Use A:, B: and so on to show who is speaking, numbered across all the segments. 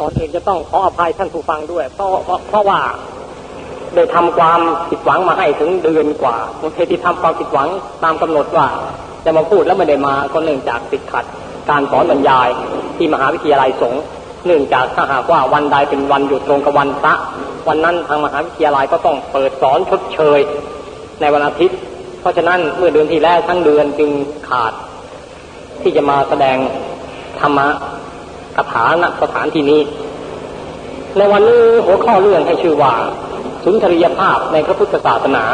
A: ตอนอื่นจะต้องขออภัยท่านผู้ฟังด้วย เพราะเพราะว่าได้ทำความผิดหวังมาให้ถึงเดือนกว่าบางทีที่ทำความผิดหวังตามกำหนดว่า จะมาพูดแล้วไม่ได้มาก็เนื่องจากติดขัด การสอนบรรยายที่มหาวิทยาลัยสงฆ์เนื่องจากถ้าหากว่าวันใดเป็นวันหยุดตรงกับวันพระวันนั้นทางมหาวิทยาลัยก็ต้องเปิดสอนชดเชย ในวันอาทิตย์ เพราะฉะนั้นเมื่อเดือนที่แล้วทั้งเดือนจึงขาด ที่จะมาแสดงธรรมะ คาถาณสถานที่นี้ ในวันนี้หัวข้อเรื่องให้ชื่อว่า สุนทรียภาพในพระพุทธศาสนา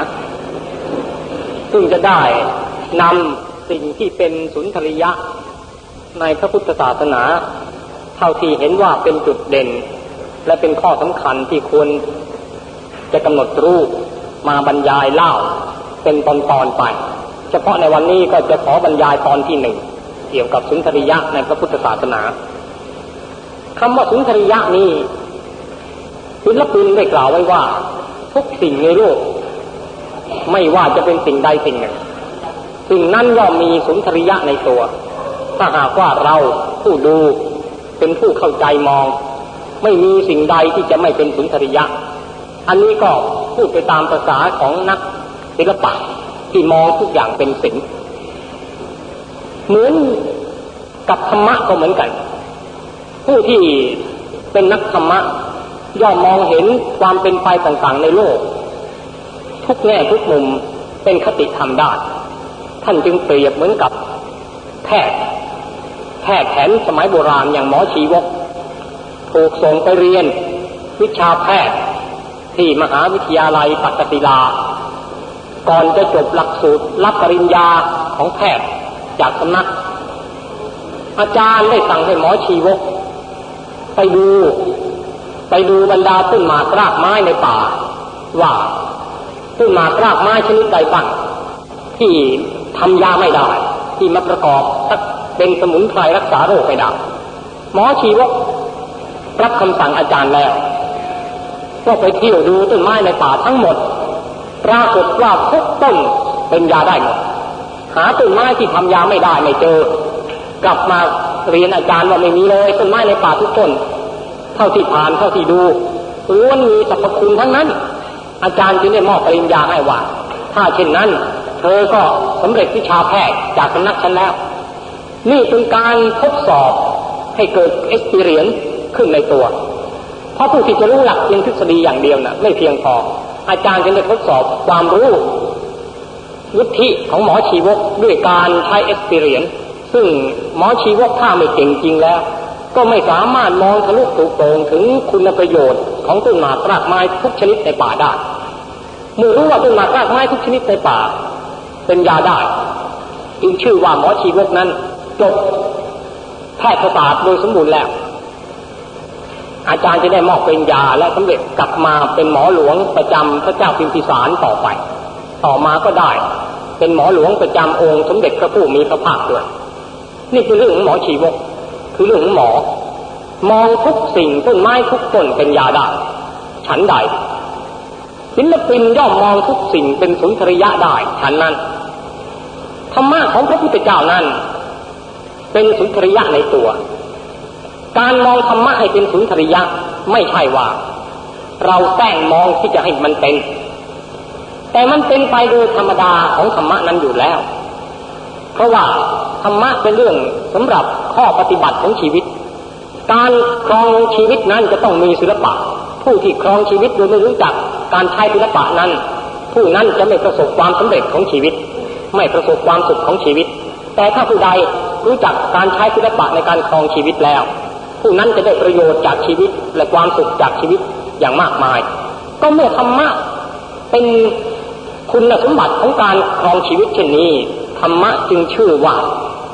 A: ซึ่งจะได้นำสิ่งที่เป็นสุนทรียะ ในพระพุทธศาสนา เท่าที่เห็นว่าเป็นจุดเด่น และเป็นข้อสำคัญที่ควรจะกำหนดรูปมาบรรยายเล่าเป็นตอนๆไป เฉพาะในวันนี้ก็จะขอบรรยายตอนที่หนึ่งเกี่ยวกับสุนทรียะในพระพุทธศาสนา คำว่าสุนทรียะนี้ศิลปินได้กล่าวไว้ว่า ทุกสิ่งในโลกไม่ว่าจะเป็นสิ่งใดสิ่งหนึ่ง สิ่งนั้นย่อมมีสุนทรียะในตัว ถ้าหากว่าเราผู้ดูเป็นผู้เข้าใจมอง ไม่มีสิ่งใดที่จะไม่เป็นสุนทรียะ อันนี้ก็พูดไปตามภาษาของนักศิลปะที่มองทุกอย่างเป็นศิลป์เหมือนกับธรรมะก็เหมือนกัน ผู้ที่เป็นนักธรรมะย่อมมองเห็นความเป็นไปต่างๆในโลก ทุกแง่ทุกมุมเป็นคติธรรมได้ท่านจึงเปรียบเหมือนกับแพทย์แพทย์แผนสมัยโบราณอย่างหมอชีวก ถูกส่งไปเรียน วิชาแพทย์ที่มหาวิทยาลัยปัตติลา ก่อนจะจบหลักสูตรรับปริญญาของแพทย์จากสำนัก อาจารย์ได้สั่งให้หมอชีวก ไปดู ไปดูบรรดาต้นหมากรากไม้ในป่า ว่าต้นหมากรากไม้ชนิดใดบ้างที่ทำยาไม่ได้ ที่มาประกอบเป็นสมุนไพรรักษาโรคไม่ได้หมอชีวกรับคำสั่งอาจารย์แล้วก็ไปเที่ยวดูต้นไม้ในป่าทั้งหมด ปรากฏว่าทุกต้นเป็นยาได้หมดหาต้นไม้ที่ทำยาไม่ได้ไม่เจอ กลับมาเรียนอาจารย์ว่าไม่มีเลยต้นไม้ในป่าทุกต้น เท่าที่ผ่านเท่าที่ดูล้วนมีสรรพคุณทั้งนั้น อาจารย์จึงได้มอบปริญญาให้ว่า ถ้าเช่นนั้น เธอก็สำเร็จวิชาแพทย์จากสำนักฉันแล้ว นี่เป็นการทดสอบให้เกิดเอ็กซ์เพรียนขึ้นในตัว เพราะผู้ที่จะรู้หลักเพียงทฤษฎีอย่างเดียวนะ่ะ ไม่เพียงพอ อาจารย์จึงได้ทดสอบความรู้วุฒิของหมอชีวกด้วยการใช้เอ็กซ์เพรียน ซึ่งหมอชีวกถ้าไม่เก่งจริงแล้ว ก็ไม่สามารถมองทะลุตุโปร่งถึงคุณประโยชน์ของต้นหมากรากไม้ทุกชนิดในป่าได้เมื่อรู้ว่าต้นหมากรากไม้ทุกชนิดในป่า เป็นยาได้จึงชื่อว่าหมอชีวกนั้นจบแพทยศาสตร์โดยสมบูรณ์แล้ว อาจารย์จะได้มอบเป็นยาและสำเร็จกลับมาเป็นหมอหลวงประจำพระเจ้าพิมพิสารต่อไป ต่อมาก็ได้ เป็นหมอหลวงประจำองค์สมเด็จพระผู้มีพระภาคด้วย นี่คือเรื่องของหมอชีวก คือเรื่องของหมอ มองทุกสิ่งต้นไม้ทุกต้นเป็นยาได้ฉันใดศิลปินย่อมมองทุกสิ่งเป็นสุนทรียะได้ฉันนั้นธรรมะของพระพุทธเจ้านั้น เป็นสุนทรียะในตัว การมองธรรมะให้เป็นสุนทรียะไม่ใช่ว่า เราแต้งมองที่จะให้มันเป็น แต่มันเป็นไปโดยธรรมดาของธรรมะนั้นอยู่แล้ว เพราะว่าธรรมะเป็นเรื่องสำหรับข้อปฏิบัติของชีวิต การครองชีวิตนั้นจะต้องมีศิลปะ ผู้ที่ครองชีวิตโดยไม่รู้จักการใช้ศิลปะนั้น ผู้นั้นจะไม่ประสบความสำเร็จของชีวิต ไม่ประสบความสุขของชีวิต แต่ถ้าผู้ใดรู้จักการใช้ศิลปะในการครองชีวิตแล้ว ผู้นั้นจะได้ประโยชน์จากชีวิตและความสุขจากชีวิตอย่างมากมาย ก็เมื่อธรรมะเป็นคุณสมบัติของการครองชีวิตเช่นนี้ ธรรมะจึงชื่อว่า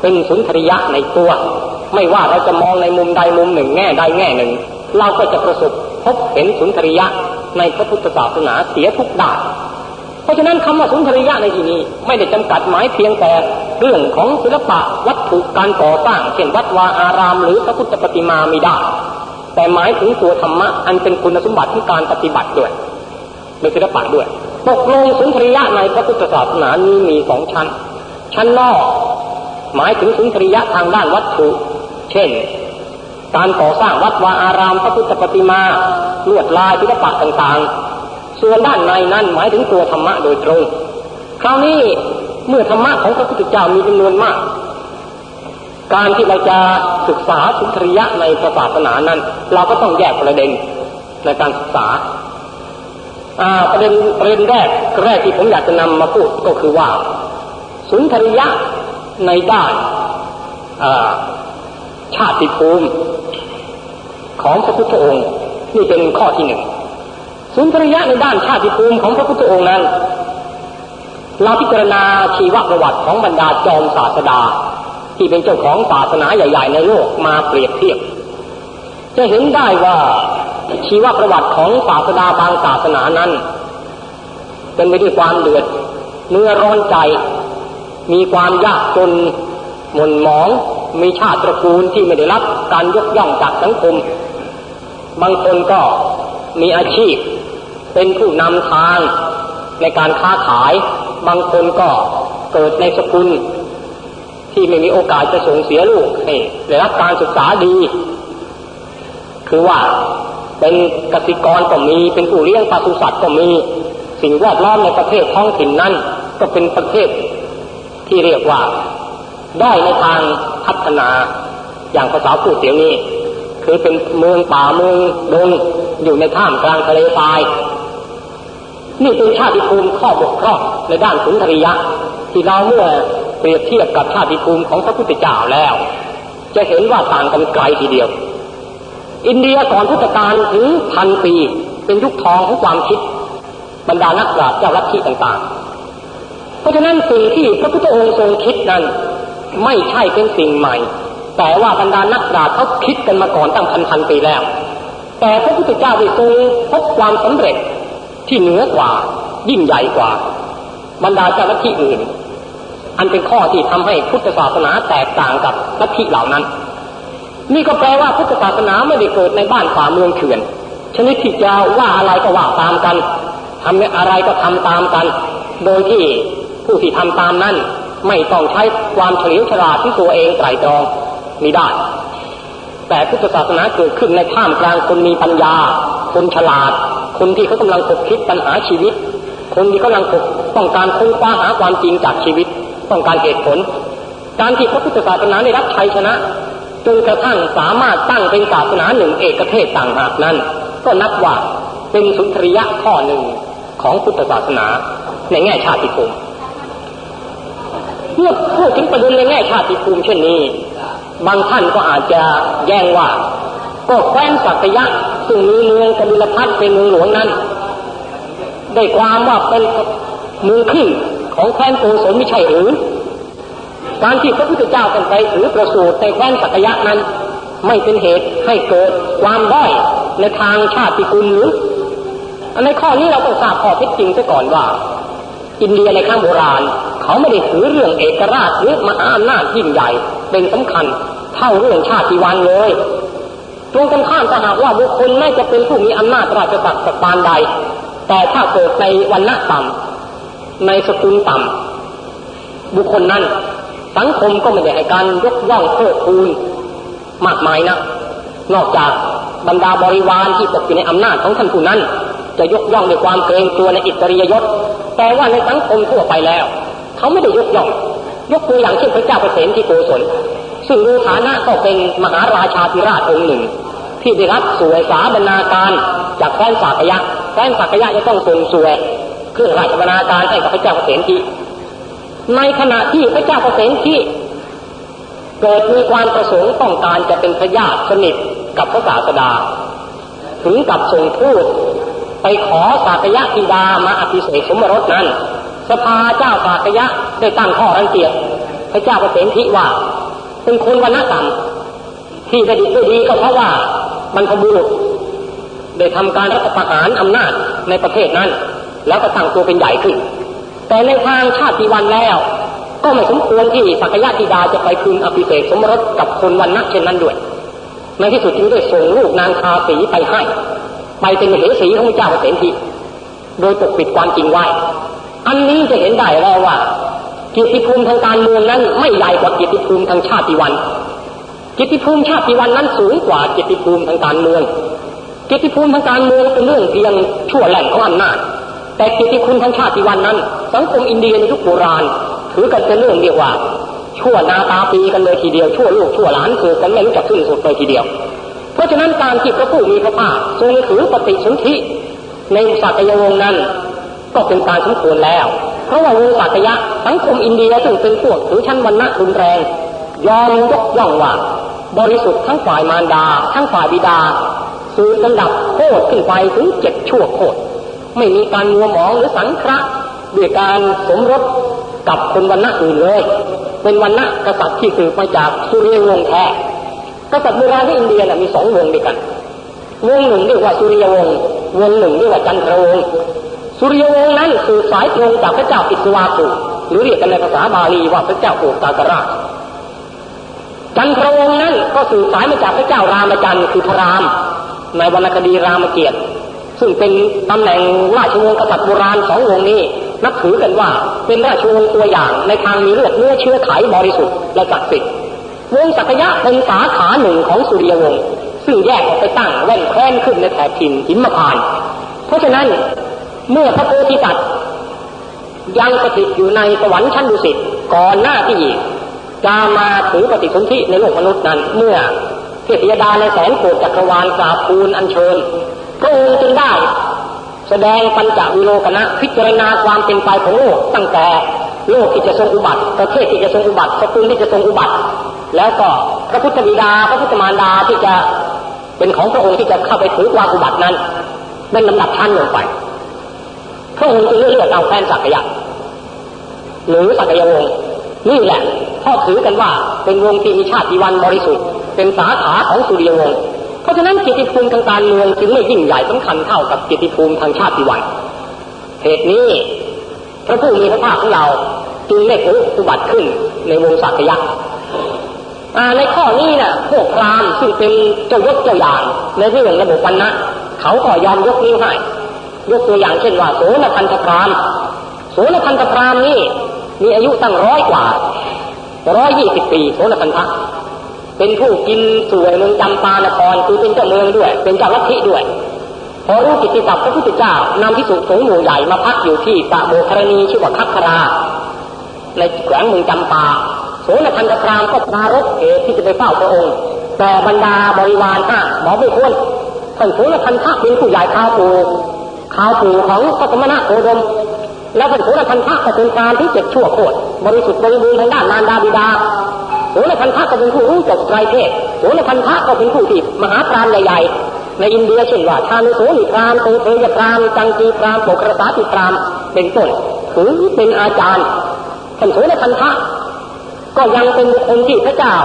A: เป็นสุนทรียะในตัว ไม่ว่าเราจะมองในมุมใดมุมหนึ่งแง่ใดแง่หนึ่ง เราก็จะประสบพบเห็นสุนทรียะในพระพุทธศาสนาเสียทุกด้านเพราะฉะนั้นคำว่าสุนทรียะในที่นี้ไม่ได้จำกัดหมายเพียงแต่เรื่องของศิลปะวัตถุการก่อสร้างเช่นวัดวาอาราม หรือพระพุทธปฏิมามีได้แต่หมายถึงตัวธรรมะอันเป็นคุณสมบัติของการปฏิบัติด้วยในศิลปะด้วยตกลงสุนทรียะในพระพุทธศาสนานี้มีสองชั้น ชั้นนอก หมายถึงสุนทรียะทางด้านวัตถุ เช่น การก่อสร้างวัดวาอารามพระพุทธปฏิมาลวดลายศิลปะต่างๆ ส่วนด้านในนั้นหมายถึงตัวธรรมะโดยตรง คราวนี้เมื่อธรรมะของพระพุทธเจ้ามีจำนวนมาก การที่เราจะศึกษาสุนทรียะในศาสนานั้น เราก็ต้องแยกประเด็นในการศึกษาประเด็นประเด็นแรกแรกที่ผมอยากจะนำมาพูดก็คือว่า สุนทรียะในด้านชาติภูมิของพระพุทธองค์นี่เป็นข้อที่หนึ่งสุนทรียะในด้านชาติภูมิของพระพุทธองค์นั้น เราพิจารณาชีวประวัติของบรรดาจอมศาสดา ที่เป็นเจ้าของศาสนาใหญ่ ๆ ในโลกมาเปรียบเทียบ จะเห็นได้ว่าชีวประวัติของศาสดาบางศาสนานั้น เป็นไปด้วยความเดือดเนื้อร้อนใจ มีความยากจนหม่นหมอง มีชาติตระกูลที่ไม่ได้รับการยกย่องจากสังคม บางคนก็มีอาชีพ เป็นผู้นำทางในการค้าขาย บางคนก็เกิดในสกุล ที่ไม่มีโอกาสจะส่งเสียลูกให้ได้รับการศึกษาดี คือว่าเป็นกสิกรก็มี เป็นผู้เลี้ยงปศุสัตว์ก็มี สิ่งแวดล้อมในประเทศท้องถิ่นนั้น ก็เป็นประเทศ ที่เรียกว่า ได้ในทางพัฒนาอย่างภาษาพูดเดี๋ยวนี้ คือเป็นเมืองป่าเมืองดงอยู่ในท่ามกลางทะเลทราย นี่เป็นชาติภูมิข้อบกพร่องในด้านสุนทรียะ ที่เราเมื่อเปรียบเทียบกับชาติภูมิของพระพุทธเจ้าแล้ว จะเห็นว่าต่างกันไกลทีเดียว อินเดียก่อนพุทธกาลถึงพันปี เป็นยุคทองของความคิด บรรดานักปราชญ์เจ้าลัทธิต่างๆ เพราะฉะนั้นสิ่งที่พระพุทธองค์ทรงคิดนั้นไม่ใช่เป็นสิ่งใหม่ แต่ว่าบรรดานักปราชญ์เขาคิดกันมาก่อนตั้งพันพันปีแล้ว แต่พระพุทธเจ้าได้ทรงพบความสำเร็จที่เหนือกว่า ยิ่งใหญ่กว่า บรรดาเจ้าลัทธิอื่น อันเป็นข้อที่ทำให้พุทธศาสนาแตกต่างกับลัทธิเหล่านั้น นี่ก็แปลว่าพุทธศาสนาไม่ได้เกิดในบ้านฝ่าเมืองเถื่อน ชนิดที่จะว่าอะไรก็ว่าตามกันทำอะไรก็ทำตามกัน โดยที่ ผู้ที่ทำตามนั้นไม่ต้องใช้ความเฉลียวฉลาดที่ตัวเองไตรตรองมีได้ แต่พุทธศาสนาเกิดขึ้นในท่ามกลางคนมีปัญญา คนฉลาด คนที่เขากำลังคบคิดปัญหาชีวิต คนที่กำลังต้องการค้นคว้าหาความจริงจากชีวิต ต้องการเหตุผล การที่พระพุทธศาสนาได้รับชัยชนะจนกระทั่งสามารถตั้งเป็นศาสนาหนึ่งเอกเทศต่างหากนั้น ก็นับว่าเป็นสุนทรียะข้อหนึ่งของพุทธศาสนาในแง่ชาติภูมิ เมื่อพูดถึงประเด็นในแง่ชาติภูมิเช่นนี้ บางท่านก็อาจจะแย้งว่า ก็แคว้นสักยะซึ่งมีเมืองกบิลพัทเป็นเมืองหลวงนั้น ได้ความว่าเป็นเมืองขึ้นของแคว้นโกศลไม่ใช่หรือการที่พระพุทธเจ้ากันไปถือประสูติในแคว้นสักยะนั้น ไม่เป็นเหตุให้เกิดความด้อยในทางชาติภูมิหรือในข้อนี้เราต้องทราบข้อเท็จจริงซะก่อนว่า อินเดียในข้างโบราณ เขาไม่ได้ถือเรื่องเอกราชหรือมหาอำนาจยิ่งใหญ่ เป็นสำคัญเท่าเรื่องชาติวันเลยตรงกันข้ามถ้าหากว่าบุคคลไม่จะเป็นผู้มีอำนาจราชสักดิ์สปานใด แต่ถ้าเกิดในวันณะต่ำในสกุลต่ำบุคคลนั้น สังคมก็ไม่ได้ให้การยกย่องเทิดทูนมากมายนะนอกจากบรรดาบริวารที่ตกอยู่ในอำนาจของท่านผู้นั้น จะยกย่องด้วยความเกรงกลัวในอิสริยยศแต่ว่าในสังคมทั่วไปแล้ว เขาไม่ได้ยกย่องยกตัวอย่างเช่นพระเจ้าเปรตที่โกศลซึ่งดูฐานะก็เป็นมหาราชาธิราชองค์หนึ่ง ที่ได้รับสวยสาบรรณาการจากแคว้นสากยะแคว้นสากยะจะต้องส่งสวยเครื่องราชบรรณาการให้กับพระเจ้าเปรตที่ในขณะที่พระเจ้าเปรตที่เกิดมีความประสงค์ต้องการจะเป็นพระญาติสนิทกับพระศาสดา ถึงกับส่งทูตไปขอสากยะธิดามาอภิเษกสมรสนั้น สภาเจ้าสากยะได้ตั้งข้อรังเกียจพระเจ้าประเสนทิว่าเป็นคนวันณะต่ำที่ได้ดีได้ดีก็เพราะว่ามันพบุรุษได้ทำการรัฐประหารอำนาจในประเทศนั้น แล้วก็ตั้งตัวเป็นใหญ่ขึ้น แต่ในทางชาติวันแล้ว ก็ไม่สมควรที่สักยะธิดาจะไปคืนอภิเษกสมรสกับคนวันณะเช่นนั้นด้วยในที่สุดจึงได้ส่งลูกนางคาสีไปให้ ไปเป็นเหสีของพระเจ้าประเสนทิโดยปกปิดความจริงไว้ อันนี้จะเห็นได้แล้วว่ากิจภูมิทางการเมืองนั้นไม่ใหญ่กว่ากิจภูมิทางชาติวัน กิกิติภูมิชาติวันนั้นสูงกว่ากิติภูมิทางการเมือง กิติภูมิทางการเมืองเป็นเรื่องเพียงชั่วแหล่งของอำนาจแต่กิติคุณทางชาติวันนั้น สังคมอินเดียในยุคโบราณถือกันเป็นเรื่องเรียกว่า ชั่วนาตาปีกันเลยทีเดียวชั่วลูกชั่วหลานถูกกันไม่รู้จักสิ้นสุดเลยทีเดียว เพราะฉะนั้นการที่พระผู้มีพระภาคทรงถือปฏิสนธิในสัตยวงศ์นั้น ก็เป็นการสมควรแล้ว เพราะว่าวงสัตยะสังคมอินเดียซึ่งเป็นพวกถือชั้นวรรณะรุนแรง ยอมยกย่องว่าบริสุทธิ์ทั้งฝ่ายมารดา ทั้งฝ่ายบิดาสืบลำดับโคตรขึ้นไปถึงเจ็ดชั่วโคตรไม่มีการมัวหมองหรือสังคระด้วยการสมรสกับคนวรรณะอื่นเลย เป็นวรรณะกษัตริย์ที่สืบมาจากสุริยวงศ์แท้กษัตริย์โบราณที่อินเดียมีสองวงด้วยกัน วงหนึ่งเรียกว่าสุริยวงศ์วงหนึ่งเรียกว่าจันทรวงศ์ สุริยวงศ์นั้นสืบสายตรงจากพระเจ้าอิศวาสุหรือเรียกกันในภาษาบาลีว่าพระเจ้าโอกากราชจันทรวงศ์นั้นก็สืบสายมาจากพระเจ้ารามจันทร์คือพระราม ในวรรณคดีรามเกียรติ ซึ่งเป็นตำแหน่งราชวงศ์กษัตริย์โบราณสองวงนี้ นับถือกันว่าเป็นราชวงศ์ตัวอย่างในทางมีเลือดเนื้อเชื้อไขบริสุทธิ์และศักดิ์สิทธิ์วงศักยะเป็นสาขาหนึ่งของสุริยวงศ์ซึ่งแยกออกไปตั้งแว่นแคว้นขึ้นในแถบถิ่นหิมพาน เพราะฉะนั้น เมื่อพระโพธิสัตว์ยังสถิตอยู่ในสวรรค์ชั้นดุสิตก่อนหน้าที่จะมาถือปฏิสนธิในโลกมนุษย์นั้น เมื่อเทพยดาในแสนโกดจักรวาลกราบปูนอัญเชิญพระองค์จึงได้ แสดงปัญจวิโลกนะพิจารณาความเป็นไปของโลกตั้งแต่โลกที่จะทรงอุบัติ ประเทศที่จะทรงอุบัติสกุลที่จะทรงอุบัติ แล้วก็พระพุทธบิดาพระพุทธมารดาที่จะเป็นของพระองค์ที่จะเข้าไปถือความอุบัตินั้นเป็นลำดับชั้นลงไป พระองค์จึงเลือกเอาแฟนสักยะหรือสักยวงศ์นี่แหละพ่อถือกันว่าเป็นวงที่มีชาติวันบริสุทธิ์เป็นสาขาของสุริยวงศ์เพราะฉะนั้นกิติภูมิทางการเมืองจึงไม่ยิ่งใหญ่สำคัญเท่ากับกิติภูมิทางชาติวันเหตุนี้พระผู้มีพระภาคของเราจึงได้เกิดอุบัติขึ้นในวงศักยะในข้อนี้นะ่ะพวกพราหมณ์ซึ่งเป็นเจ้ายกเจ้าอย่างในเรื่องระบบวันนะเขาก็ยอมยกนิ้วให้ ยกตัวอย่างเช่นว่าโสนพันธพรามโสนพันธพรามนี่มีอายุตั้งร้อยกว่าร้อยยี่สิบปีโสนพันธะเป็นผู้กินสวยเมืองจำปานครคือเป็นเจ้าเมืองด้วย เป็นเจ้าลัทธิด้วยพอรู้กิตติศัพท์พระพุทธเจ้านำพิสุสงฆ์หมู่ใหญ่มาพักอยู่ที่ตะโมครณีชื่อว่าคัคราในแขวงเมืองจำปาโสนพันธพรามก็ปรารบเหตุที่จะไปเฝ้าพระองค์แต่บรรดาบริวารห้าหมอไม่ควรท่านโสนพันธะเป็นผู้ใหญ่ข้าวปู ข้าวปูของพระสมณะโคดม แล้วท่านโสนพันธะก็เป็นการที่เจ็บชั่วโคตรบริสุทธิ์บริบูรณ์ทางด้านมารดาบิดาโหรพันธะก็เป็นผู้รู้จบไตรเทศโหรพันธะก็เป็นผู้ที่มหาปราณใหญ่ๆในอินเดียเช่นว่าชานุโสนิพรามเตเทยพรามจังกีพรามโปกระสาติพรามเป็นต้นถือเป็นอาจารย์ท่านโสรพันธะก็ยังเป็นคนที่พระเจ้า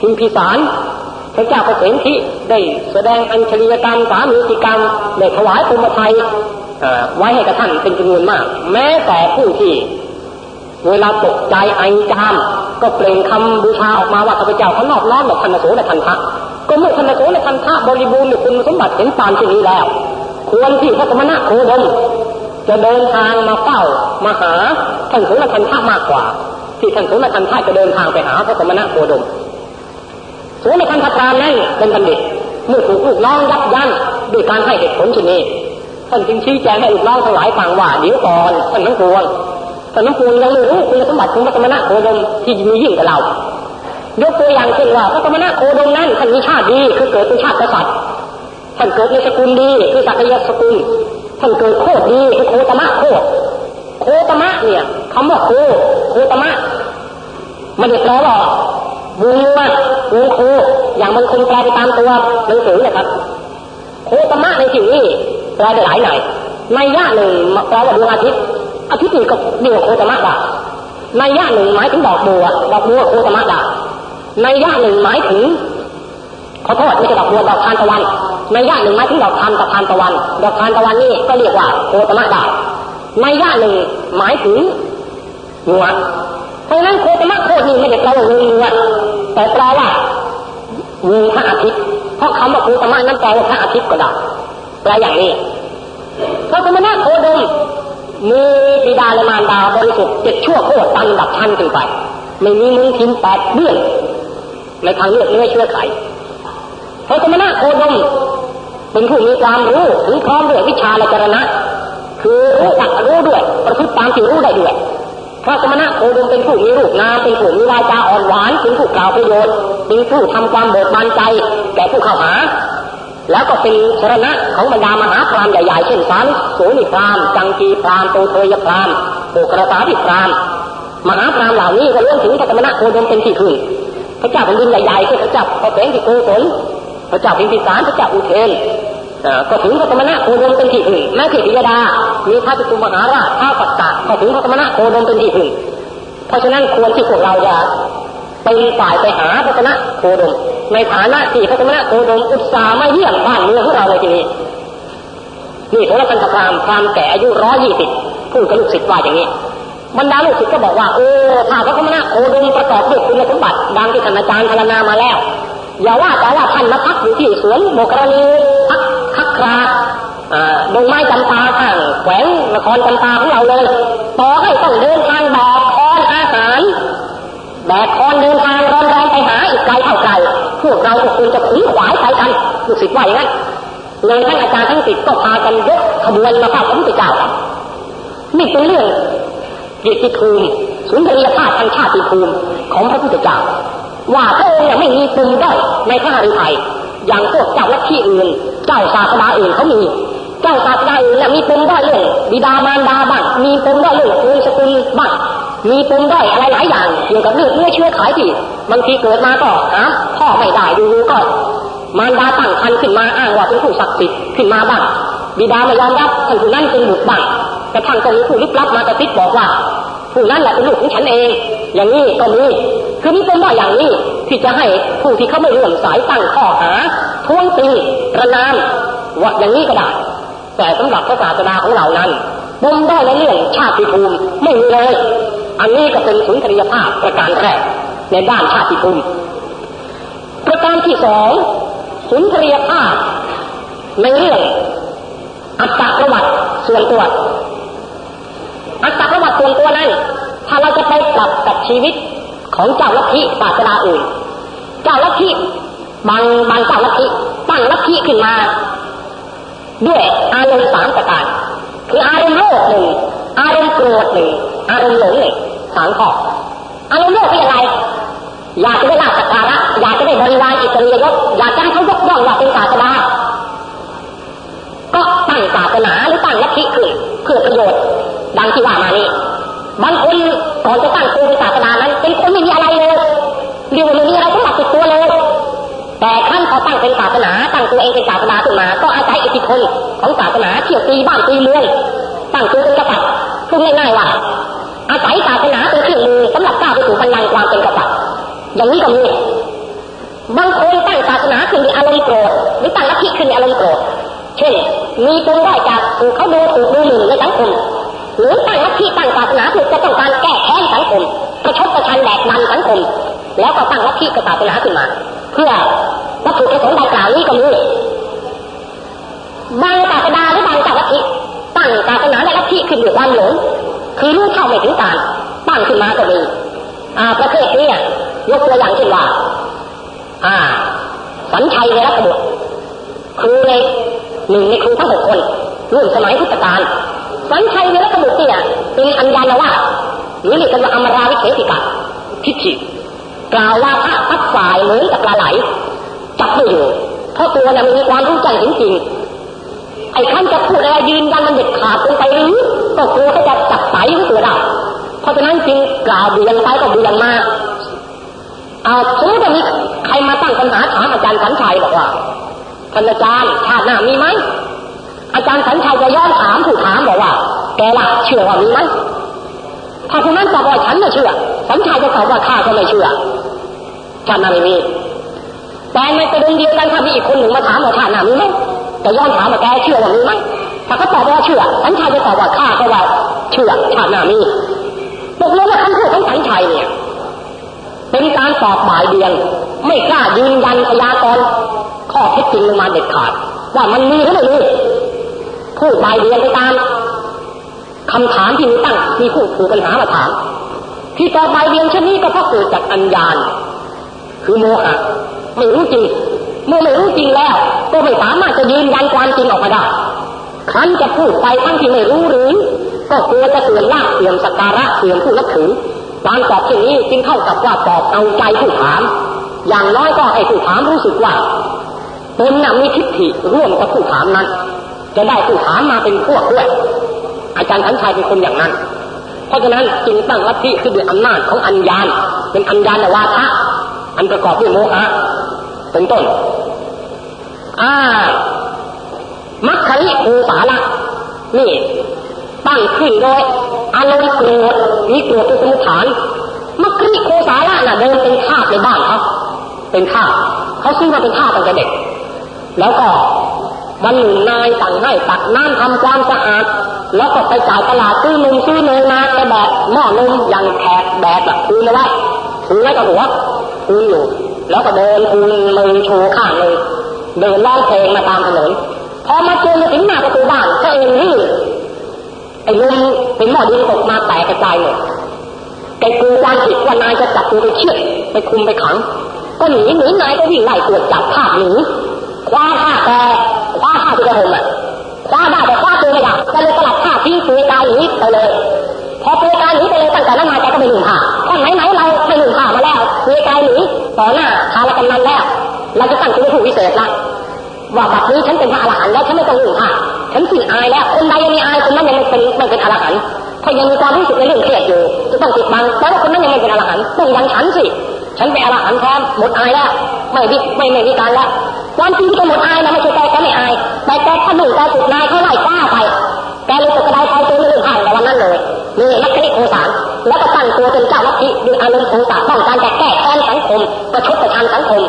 A: พิมพิสาร พระเจ้าเกษมทิได้แสดงอัญชลียกรรมสามีจิกรรมได้ถวายภูมิไทยไว้ให้กับท่านเป็นจำนวนมาก แม้แต่ผู้ที่เวลาตกใจไอจามก็เปล่งคำบูชาออกมาว่าข้าพเจ้าเขานอบน้อมแบบพันโสและพันธะก็เมื่อพันโสและพันธะบริบูรณ์ในคุณสมบัติเห็นตามที่นี้แล้ว ควรที่พระสมณะโคดมจะเดินทางมาเฝ้ามาหาท่านโสและพันธะมากกว่า ที่ท่านโสและพันธะจะเดินทางไปหาพระสมณะโคดม โสและพันธะนั้นเป็นบัณฑิตเมื่อถูกลูกน้องยับยั้งด้วยการให้เหตุผลชนี้ท่านจึงชี้แจงให้ลูกน้องทั้งหลายฟังว่าเดี๋ยวก่อนท่านทั้งปวงแต่น้องปูยังไม่รู้คุณสมบัติของพระสมณะโคดมที่มียิ่งกว่าเรายกตัวอย่างเช่นว่าพระสมณะโคดมนั้นท่านมีชาติดีคือเกิดเป็นชาติกษัตริย์ท่านเกิดในสกุลดีคือสักยสกุลท่านเกิดโคตรดีคือโคตมะโคตโคตมะเนี่ยคำว่าโคโคตมะมันจะแปลว่า วุงมะวุงโคอย่างบางคนแปลไปตามตัวหนังสือนะครับโคตมะในที่นี้แปลได้หลายหน่อยในย่าหนึ่งแปลว่าดวงอาทิตย์อาทิตย์นี้ก็เรียกว่าโคตมะดาในย่าหนึ่งหมายถึงดอกบัวดอกบัวโคตมะดาในย่าหนึ่งหมายถึงขอโทษไม่ใช่ดอกบัวดอกทานตะวัน ในย่าหนึ่งหมายถึงดอกทานตะทานตะวัน ดอกทานตะวันนี่ก็เรียกว่าโคตมะดาในย่าหนึ่งหมายถึงงัว เพราะนั้นโคตมะโคตนี่ไม่ได้แปลว่างูงัวแต่แปลว่างูพระอาทิตย์เพราะคำว่าโคตมะนั้นแปลว่าพระอาทิตย์ก็ได้แปลอย่างนี้พระสมะโคดมมีบิดาและมารดาบริสุทธิ์เจ็ดชั่วโคตรตันดับชั้นขึ้นไป ไม่มีมุงทิ้นแปดเดือน
B: ในทางเลือกเนื้อเชื้อไขพระสมณะโคดมเป็นผู้มีความรู้ถึงพร้อมด้วยวิชาและจรณะ คือรู้จักรู้ด้วย ประพฤติตามที่รู้ได้ด้วย พระสมณะโคดมเป็นผู้มีรูปงามเป็นผู้มีวาจาอ่อนหวานเป็นผู้กล่าวประโยชน์เป็นผู้ทำความเบิกบานใจแก่ผู้เข้าหา แล้วก็เป็นสรณะของบรรดามหาพรามใหญ่ๆเช่นสาริโสนิพรามจังกีพรามโตเทยพรามโอกระสาภิพรามมหาพรามเหล่านี้ก็เลื่อนถึงพระสมณะโคดมเป็นที่พึ่งพระเจ้าแผ่นดินใหญ่ๆคือพระเจ้าพระเสงที่โกศลพระเจ้าพิมพิสารพระเจ้าอุเทน ก็ถึงพระสมณะโคดมเป็นที่พึ่งแม้เทพยดา มีพระปิตุมหาราชท้าปัตตะก็ถึงพระสมณะโคดมเป็นที่พึ่งเพราะฉะนั้นควรที่พวกเราจะเป็นฝ่ายไปหาพระสมณะโคดม ในฐานะที่พระสมณะโคดมอุตส่าห์มาเยี่ยมบ้านเมืองของเราเลยทีนี้นี่โสรกันตพรามพรามแก่อายุร้อยยี่สิบพูดกับลูกศิษย์ว่าอย่างนี้บรรดาลูกศิษย์ก็บอกว่าโอ้ถ้าพระสมณะโคดมประกอบด้วยคุณสมบัติดังที่ท่านอาจารย์พรรณนามาแล้ว อย่าว่าแต่ว่าท่านมาพักอยู่ที่สวนโมกรณีพัก คราดงไม้จำปาข้างแขวงนครจำปาของเราเลย ต่อให้ต้องเดินทางแบกคอนอาหารแบกคอนเดินทางร้อนแรงไปหาอีกไกลเท่าไกลพวกเราก็ควรจะขึนขวายไปกันลูกศิษย์ว่าอย่างนั้นเลยท่านอาจารย์ทั้งศิษย์ก็พากันยกขบวนมาเข้าพระพุทธเจ้านี่เป็นเรื่องเกียรติภูมิสุนทรียภาพทางชาติภูมิของพระพุทธเจ้าว่าพระองค์ยังไม่มีปุ่มด้อยในพระหฤทัย อย่างพวกเจ้าลัทธิอื่น เจ้าศาสดาอื่นเขามี เจ้าศาสดาอื่นมีปุ่มด้อยเรื่องบิดามารดาบ้างมีปุ่มด้อยเรื่องคุณสกุลบ้างมีปุ่มด้อยอะไรหลายอย่างเกี่ยวกับเรื่องเนื้อเชื้อขายที่บางทีเกิดมาก็หาพ่อไม่ได้ดูก็มารดาตั้งคันขึ้นมาอ้างว่าเป็นผู้ศักดิ์สิทธิ์ขึ้นมาบ้างบิดาไม่ยอมรับท่านผู้นั้นเป็นบุตรบ้างแต่ท่านก็มีผู้ลึกลับมากระซิบบอกว่า ผู้นั้นแหละเป็นลูกของฉันเอง อย่างนี้ก็มีคือมีเป็นว่าอย่างนี้ที่จะให้ผู้ที่เขาไม่ร่วมสายตั้งข้อหาท้วงตีประนามว่าอย่างนี้ก็ได้แต่สำหรับพระศาสดาของเรานั้นบมได้ในเรื่องชาติภูมิไม่มีเลย อันนี้ก็เป็นสุนทรียภาพประการแรกในด้านชาติภูมิ ประการที่สองสุนทรียภาพในเรื่องอัตตประวัติส่วนตัว อัตตประวัติส่วนตัวนั้น ถ้าเราจะไปปรับกับชีวิตของเจ้าลัทธิศาสนาอื่น เจ้าลัทธิบางบางเจ้าลัทธิตั้งลัทธิขึ้นมา ด้วยอารมณ์สามประการคืออารมณ์โลภหนึ่งอารมณ์โกรธหนึ่งอารมณ์หลงหนึ่งสามข้ออารมณ์โลภเป็นอะไร อยากจะได้ลาบสักการะอยากจะได้บริวารอิสริยยศอยากจะให้เขายกย่องว่าเป็นศาสดาก็ตั้งศาสนาหรือตั้งลัทธิขึ้นเพื่อประโยชน์ ดังที่ว่ามานี้บางคนก่อนจะตั้งตัวเป็นศาสนานั้นเป็นคนไม่มีอะไรเลยเรียกว่าไม่มีอะไรสมบัติติดตัวเลย แต่ขั้นพอตั้งเป็นศาสนาตั้งตัวเองเป็นศาสนาขึ้นมา ก็อาศัยอิทธิพลของศาสนาเที่ยวตีบ้านตีเมืองตั้งตัวเป็นกษัตริย์พูดง่ายๆว่าอาศัยศาสนาเป็นเครื่องมือสำหรับก้าวไปสู่พลังความเป็นกษัตริย์อย่างนี้ก็มีบางคนตั้งศาสนาขึ้นในอารมณ์โกรธหรือตั้งลัทธิขึ้นในอารมณ์โกรธเช่นมีตัวได้จากถูกเขาดูถูกดูหมิ่นในสังคม หรือตั้งลัทธิตั้งศาสนาเพื่อจะต้องการแก้แค้นสังคมประชดประชันแดกดันสังคม แล้วก็ตั้งลัทธิกับศาสนาขึ้นมา เพื่อวัตถุประสงค์ดังกล่าวนี้ก็มีบางศาสนาหรือบางเจ้าลัทธิตั้งศาสนาและลัทธิขึ้นด้วยความหลงคือรู้เท่าไม่ถึงการตั้งขึ้นมาก็มีอ่าประเภทนี้ยกตัวอย่างเช่นว่าอ่าสัญชัยในรัฐบุตรครูในหนึ่งในครูทั้งหกคนรุ่นสมัยพุทธกาล สัญชัยในรัฐบุตรเนี่ยเป็นอัญญานวาหรือเรียกกันว่าอมราวิเทติกะทิฏฐิกล่าวว่าพระพัดสายเหมือนกับปลาไหลจับไม่อยู่เพราะตัวเนี่ยมันมีความรู้ใจจริงๆไอ้ขั้นจะพูดอะไรยืนยันมันเด็ดขาดลงไปหรือก็กลัวเขาจะจับสายของตัวได้เพราะฉะนั้นจึงกล่าวเบียงไปก็เบียงมาเอาสมมติว่ามีใครมาตั้งปัญหาถามอาจารย์สัญชัยบอกว่าท่านอาจารย์ชาติหน้ามีไหม อาจารย์สัญชัยจะย้อนถามผู้ถามบอกว่า แกล่ะเชื่อว่ามีไหมถ้าคนนั้นตอบว่าฉันไม่เชื่อ สัญชัยจะตอบว่าข้าก็ไม่เชื่อชาหน้าไม่มีแต่ในประเด็นเดียวกันถ้ามีอีกคนหนึ่งมาถามว่าชาหน้ามีไหมจะย้อนถามว่าแกเชื่อว่ามีไหมถ้าเขาตอบว่าเชื่อ สัญชัยจะตอบว่าข้าก็ว่าเชื่อชาติหน้ามีตกลงว่าคำพูดของสัญชัยเนี่ยเป็นการตอบบ่ายเบียง ไม่กล้ายืนยันพยากรณ์ข้อเท็จจริงลงมาเด็ดขาด ว่ามันมีหรือไม่มี พูดใบเรียนไปตามคำถามที่มีตั้งมีผู้ถูกปัญหามาถาม ที่ตอบใบเรียนเช่นนี้ก็เพราะเกิดจากอัญญาณคือโมหะไม่รู้จริง เมื่อไม่รู้จริงแล้ว ก็ไม่สามารถจะยืนยันความจริงออกมาได้ครั้นจะพูดไปทั้งที่ไม่รู้หรือ ก็กลัวจะเสื่อมลาเสื่อมสการะเสื่อมผู้นับถือการตอบเช่นนี้จึงเข้ากับว่าตอบเอาใจผู้ถาม อย่างน้อยก็ให้ผู้ถามรู้สึกว่าตนน่ะมีทิฏฐิร่วมกับผู้ถามนั้น จะได้ผู้ถามมาเป็นพวกด้วย อาจารย์ขันชัยเป็นคนอย่างนั้น เพราะฉะนั้นจึงตั้งลัทธิขึ้นด้วยอำนาจของอัญญาณ เป็นอัญญาณวาทะอันประกอบด้วยโมหะเป็นต้นอ่ามัคคริภูสาระนี่ตั้งขึ้นโดยอารมณ์โกรธมีโกรธเป็นสมุทฐานมัคคริภูสาระน่ะเดินเป็นข้าในบ้านเขาเป็นข้าเขาซื้อมาเป็นข้าตั้งแต่เด็ก แล้วก็ วันหนึ่งนายสั่งให้ตักน้ำทำความสะอาด แล้วก็ไปจ่ายตลาดซื้อนมซื้อนยมาแต่แบบหม้อนมอย่างแขกแบบแบบคืนเอาไว้ถือไว้กับหัวคืนอยู่ แล้วก็เดินคูนมือโชว์ข้างเลยเดินร้องเพลงมาตามถนนพอมาเจอมาถึงหน้าประตูบ้านก็เองนี่ไอ้ลุงเป็นหม้อดินตกมาแตกกระจายหมดแกกลัวความผิดว่านายจะจับตัวไปเชือดไปคุมไปขัง ก็หนีหนีนายก็วิ่งไล่ตรวจจับภาพหนีคว้าผ้าแต่ คว้าผ้าที่กระห่มอะคว้าได้แต่คว้าตัวไม่ได้ก็เลยสลัดผ้าทิ้งตัวกายหนีไปเลย พอตัวกายหนีไปเลยตั้งแต่นั้นมาแกก็ไม่หนุ่มผ้าท่านไหนไหนเราไม่หนุ่มผ้ามาแล้วตัวกายหนีต่อหน้าทารกำนันแล้ว เราจะตั้งตัวผู้วิเศษละว่าบัดนี้ฉันเป็นพระอรหันต์แล้วฉันไม่ต้องหนุ่มผ้าฉันสิ้นอายแล้วคนใดยังมีอายคนนั้นยังไม่เป็นไม่เป็นอรหันต์ถ้ายังมีความรู้สึกในเรื่องเครียดอยู่จะต้องปิดบังแต่ว่าคนนั้นยังไม่เป็นอรหันต์ต้องยังฉันสิ ฉันเป็นอรหันต์แท้หมดอายแล้วไม่วิไม่ไม่มีการแล้วความจริงก็หมดอายนะไม่ใช่ใจแกไม่อายแต่แกขนุ่งแกสุดนายเขาไล่กล้าไปแกเลยตกกระไดไปตัวไม่ลืมผ่านในวันนั้นเลยนี่นักคณิโคสารแล้วก็ตั้งตัวเป็นเจ้าลัทธิด้วยอารมณ์โทสะต้องการจะแก้แค้นสังคมประชดประชันสังคม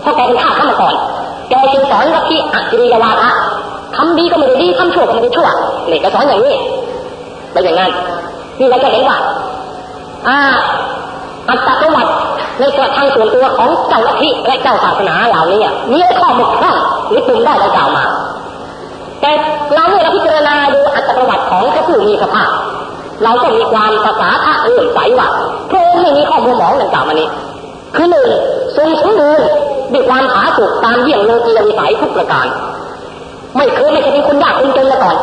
B: เพราะแกเป็นข้าข้ามาก่อนแกจึงสอนลัทธิอัจฉริยวาทะทำดีก็ไม่ได้ดีทำชั่วก็ไม่ได้ชั่วนี่ก็สอนอย่างนี้เป็นอย่างนั้นนี่เราจะเห็นว่าอ่าอัตประวัติ ในกระทางส่วนตัวของเจ้าลัทธิและเจ้าศาสนาเหล่านี้มีข้อบกพร่องหรือปรุงได้ดังกล่าวมา แต่เราเมื่อเราพิจารณาดูอัตประวัติของพระผู้มีพระภาคเราก็มีความภาษาทะเลื่อมใสว่าพระองค์ไม่มีข้อมูลหมองดังกล่าวมานี้ คือหนึ่งทรงสมบูรณ์ด้วยความผาสุกตามเยี่ยงโลกียวิสัยทุกประการ ไม่เคยไม่เคยเป็นคนยากคนจนมาก่อน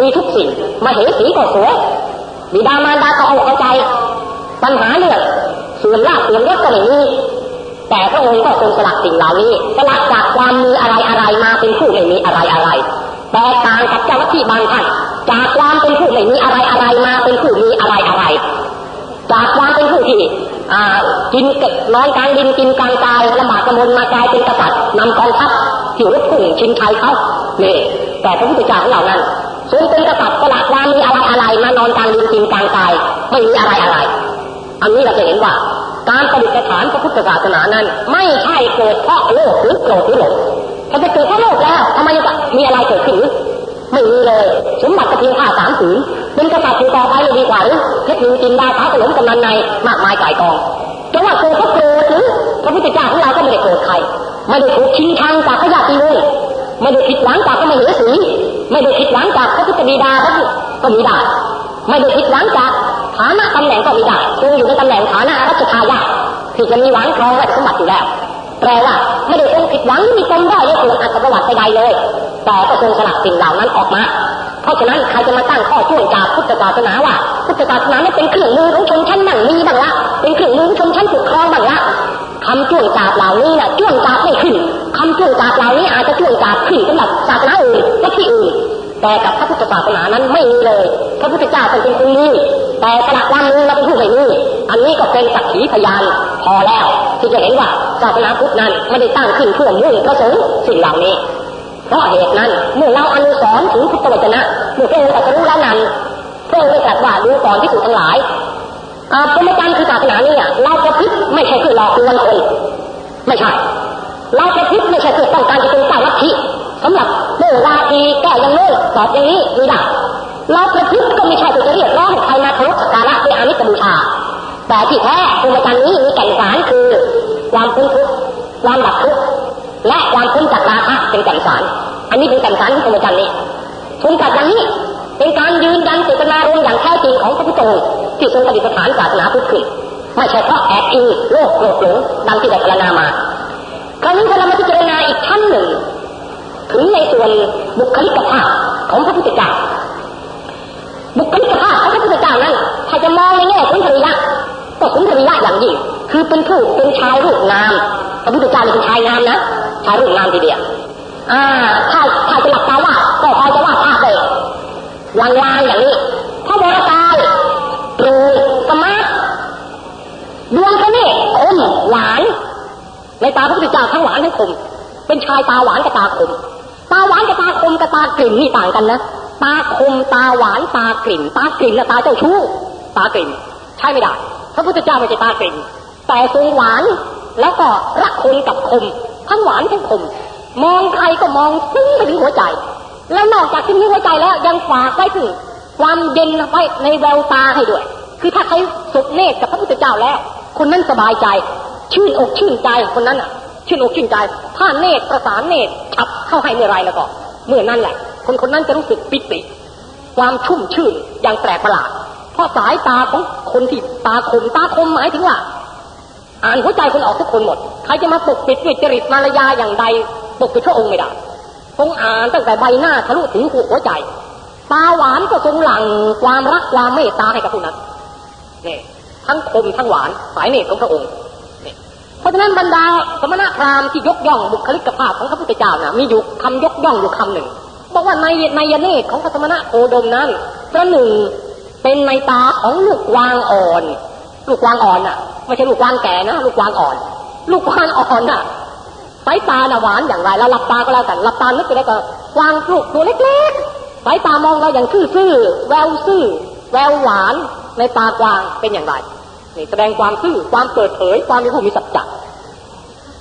B: มีทุกสิ่งมาเหสีก็สวยบิดามารดาก็เอาเอาใจ ปัญหาเรื่อง ส่วนลาภส่วนยศก็ไม่มีแต่พระองค์ก็ทรงสลักสิ่งเหล่านี้สลักจากความมีอะไรอะไรมาเป็นผู้ไม่มีอะไรอะไรแตกต่างกับเจ้าลัทธิบางท่านจากความเป็นผู้ไม่มีอะไรอะไรมาเป็นผู้มีอะไรอะไร จากความเป็นผู้ที่อ่ากินเก็บนอนกลางดินกินกลางกายลำบากกระมนมากลายเป็นกษัตริย์นำกองทัพที่รบพุ่งชิงชัยเขาเนี่ยแต่พระพุทธเจ้าของเรานั้นทรงเป็นกษัตริย์สละความมีอะไรอะไรมานอนกลางดินกินกลางกายไม่มีอะไรอะไร อันนี้เราจะเห็นว่า การประดิษฐานพระพุทธศาสนานั้น ไม่ใช่เกิดเพราะโลภหรือโกรธหรือหลงถ้าจะเกิดเพราะโลภแล้วทำไมจะมีอะไรเกิดขึ้นไม่มีเลย สมบัติกระเพียงข้าสามผืนเป็นกษัตริย์ต่อไปเลยดีกว่าหรือเพชรนินจินดาฟ้าขนมกำนันในมากมายก่ายกองจะว่าโกรธก็โกรธหรือพระพุทธเจ้าของเราก็ไม่ได้โกรธใครไม่ได้ถูกชิงทางจากพระญาติวงไม่ได้ผิดหวังจากพระมเหสีไม่ได้ผิดหวังจากพระพุทธบิดาพระก็มีได้ไม่ได้ผิดหวังจาก ฐานะตำแหน่งก็มีได้คงอยู่ในตำแหน่งฐานะรัชทายาทที่จะมีหวังครองราชสมบัติอยู่แล้วแปลว่าไม่ได้ทรงผิดหวังมีปมด้อยในส่วนอัตประวัติใดๆเลย แต่ก็ทรงสลักสิ่งเหล่านั้นออกมา เพราะฉะนั้นใครจะมาตั้งข้อช่วงจากพุทธศาสนาว่าพุทธศาสนานั้นเป็นเครื่องมือของชนชั้นมั่งมีบ้างละเป็นเครื่องมือของชนชั้นปกครองบ้างละคำจ้วงจาบเหล่านี้น่ะจ้วงจาบไม่ขึ้นคำจ้วงจาบเหล่านี้อาจจะจ้วงจาบขึ้นสำหรับศาสนาอื่นและที่อื่น แต่กับพระพุทธศาสนานั้นไม่มีเลย พระพุทธเจ้าเป็นคนมีแต่สละความมีเราเป็นผู้ไม่มีอันนี้ก็เป็นสักขีพยานพอแล้ว ที่จะเห็นว่าศาสนาพุทธนั้นไม่ได้ตั้งขึ้นเพื่อมุ่งประสงค์สิ่งเหล่านี้เพราะเหตุนั้นเมื่อเราอนุสรณ์ถึงพุทธวจนะเมื่อพระองค์ตรัสรู้แล้วนั้นพระองค์ได้ตรัสว่าดูก่อนที่สุดทั้งหลายอาพรหมจรรย์คือศาสนาเนี่ย เราประพฤติไม่ใช่เพื่อหลอกลวงคน ไม่ใช่ เราประพฤติไม่ใช่เพื่อต้องการจะเป็นเจ้าลัทธิ สำหรับเมื่อวาทีแก้ยังโน้นตอบอย่างนี้มีได้เราประพฤติก็ไม่ใช่เพื่อจะเรียกร้องให้ใครมาเคารพสักการะเป็นอามิสบูชา แต่ที่แท้พรหมจรรย์นี้มีแก่นสารคือ ความพ้นทุกข์ความดับทุกข์และความพ้นจากราคะเป็นแก่นสาร อันนี้เป็นแก่นสารของพรหมจรรย์นี้ทรงจัดอย่างนี้เป็นการยืนยันเจตนารมณ์อย่างแท้จริงของพระพุทธองค์ที่ทรงปฏิสถานศาสนาพุทธขึ้นไม่ใช่เพราะแอบอิงโลกโกรธหลงดังที่ได้พรรณนามาคราวนี้ถ้าเรามาพิจารณาอีกชั้นหนึ่ง ถึงในส่วนบุคลิกภาพของพระพุทธเจ้าบุคลิกภาพของพระพุทธเจ้านั้นถ้าจะมองในแง่สุนทรียะก็สุนทรียะอย่างยิ่งคือเป็นผู้เป็นชายรูปงามพระพุทธเจ้าเป็นชายงามนะชายรูปงามทีเดียวอ่าถ้าถ้าจะหลับตาว่าก็พอจะว่าภาพได้ลางๆอย่างนี้พระวรกายตรูสมาร์ดวงพระเนตรคมหวานในตาพระพุทธเจ้าทั้งหวานทั้งคมเป็นชายตาหวานกับตาคม ตาหวานกับตาคมกับตากลิ่นนี่ต่างกันนะตาคมตาหวานตากลิ่น ตากลิ่นและตาเจ้าชู้ตากลิ่น ใช่ไม่ได้พระพุทธเจ้าไม่ใช่ตากลิ่น แต่ทรงหวานแล้วก็รักคนกับคม ทั้งหวานทั้งคม มองใครก็มองซึ้งไปถึงหัวใจ แล้วนอกจากที่หัวใจแล้วยังฝากไว้ถึงความเย็นไว้ในแววตาให้ด้วย คือถ้าใครสุดเนตรกับพระพุทธเจ้าแล้ว คนนั้นสบายใจ ชื่นอกชื่นใจคนนั้นอะ ชื่นอกชื่นใจ ถ้าเนตรประสานเนตรฉับเข้าให้เมื่อไรแล้วก็ เมื่อนั้นแหละ คนคนนั้นจะรู้สึกปิติ ความชุ่มชื่นอย่างแปลกประหลาด เพราะสายตาของคนที่ตาคมตาคมหมายถึงว่าอ่านหัวใจคนออกทุกคนหมด ใครจะมาปกปิดด้วยจริตมารยาอย่างใดปกปิดพระองค์ไม่ได้ทรงอ่านตั้งแต่ใบหน้าทะลุถึงหัวใจ ตาหวานก็ทรงหลั่งความรักความเมตตาให้กับผู้นั้นนี่ทั้งคมทั้งหวานสายเนตรของพระองค์ ราะฉะนั้นบรรดาสมณพราหมณ์ที่ยกย่องบุคลิกภาพของพระพุทธเจ้านะมีอยู่คำยกย่องอยู่คำหนึ่งบอกว่าในในยเนตของพระสมณะโคดมนั้นประหนึ่งเป็นในตาของลูกวางอ่อน ลูกวางอ่อนน่ะไม่ใช่ลูกวางแก่นะลูกวางอ่อน ลูกวางอ่อนน่ะสายตาหน่ะหวานอย่างไรแล้วหลับตาก็แล้วกันหลับตานึกไปได้ก็วางลูกตัวเล็กๆสายตามองเราอย่างซื่อๆแววซื่อแววหวานในตากวางเป็นอย่างไร แสดงความซื่อความเปิดเผย ความมีผู้มีสัจจะ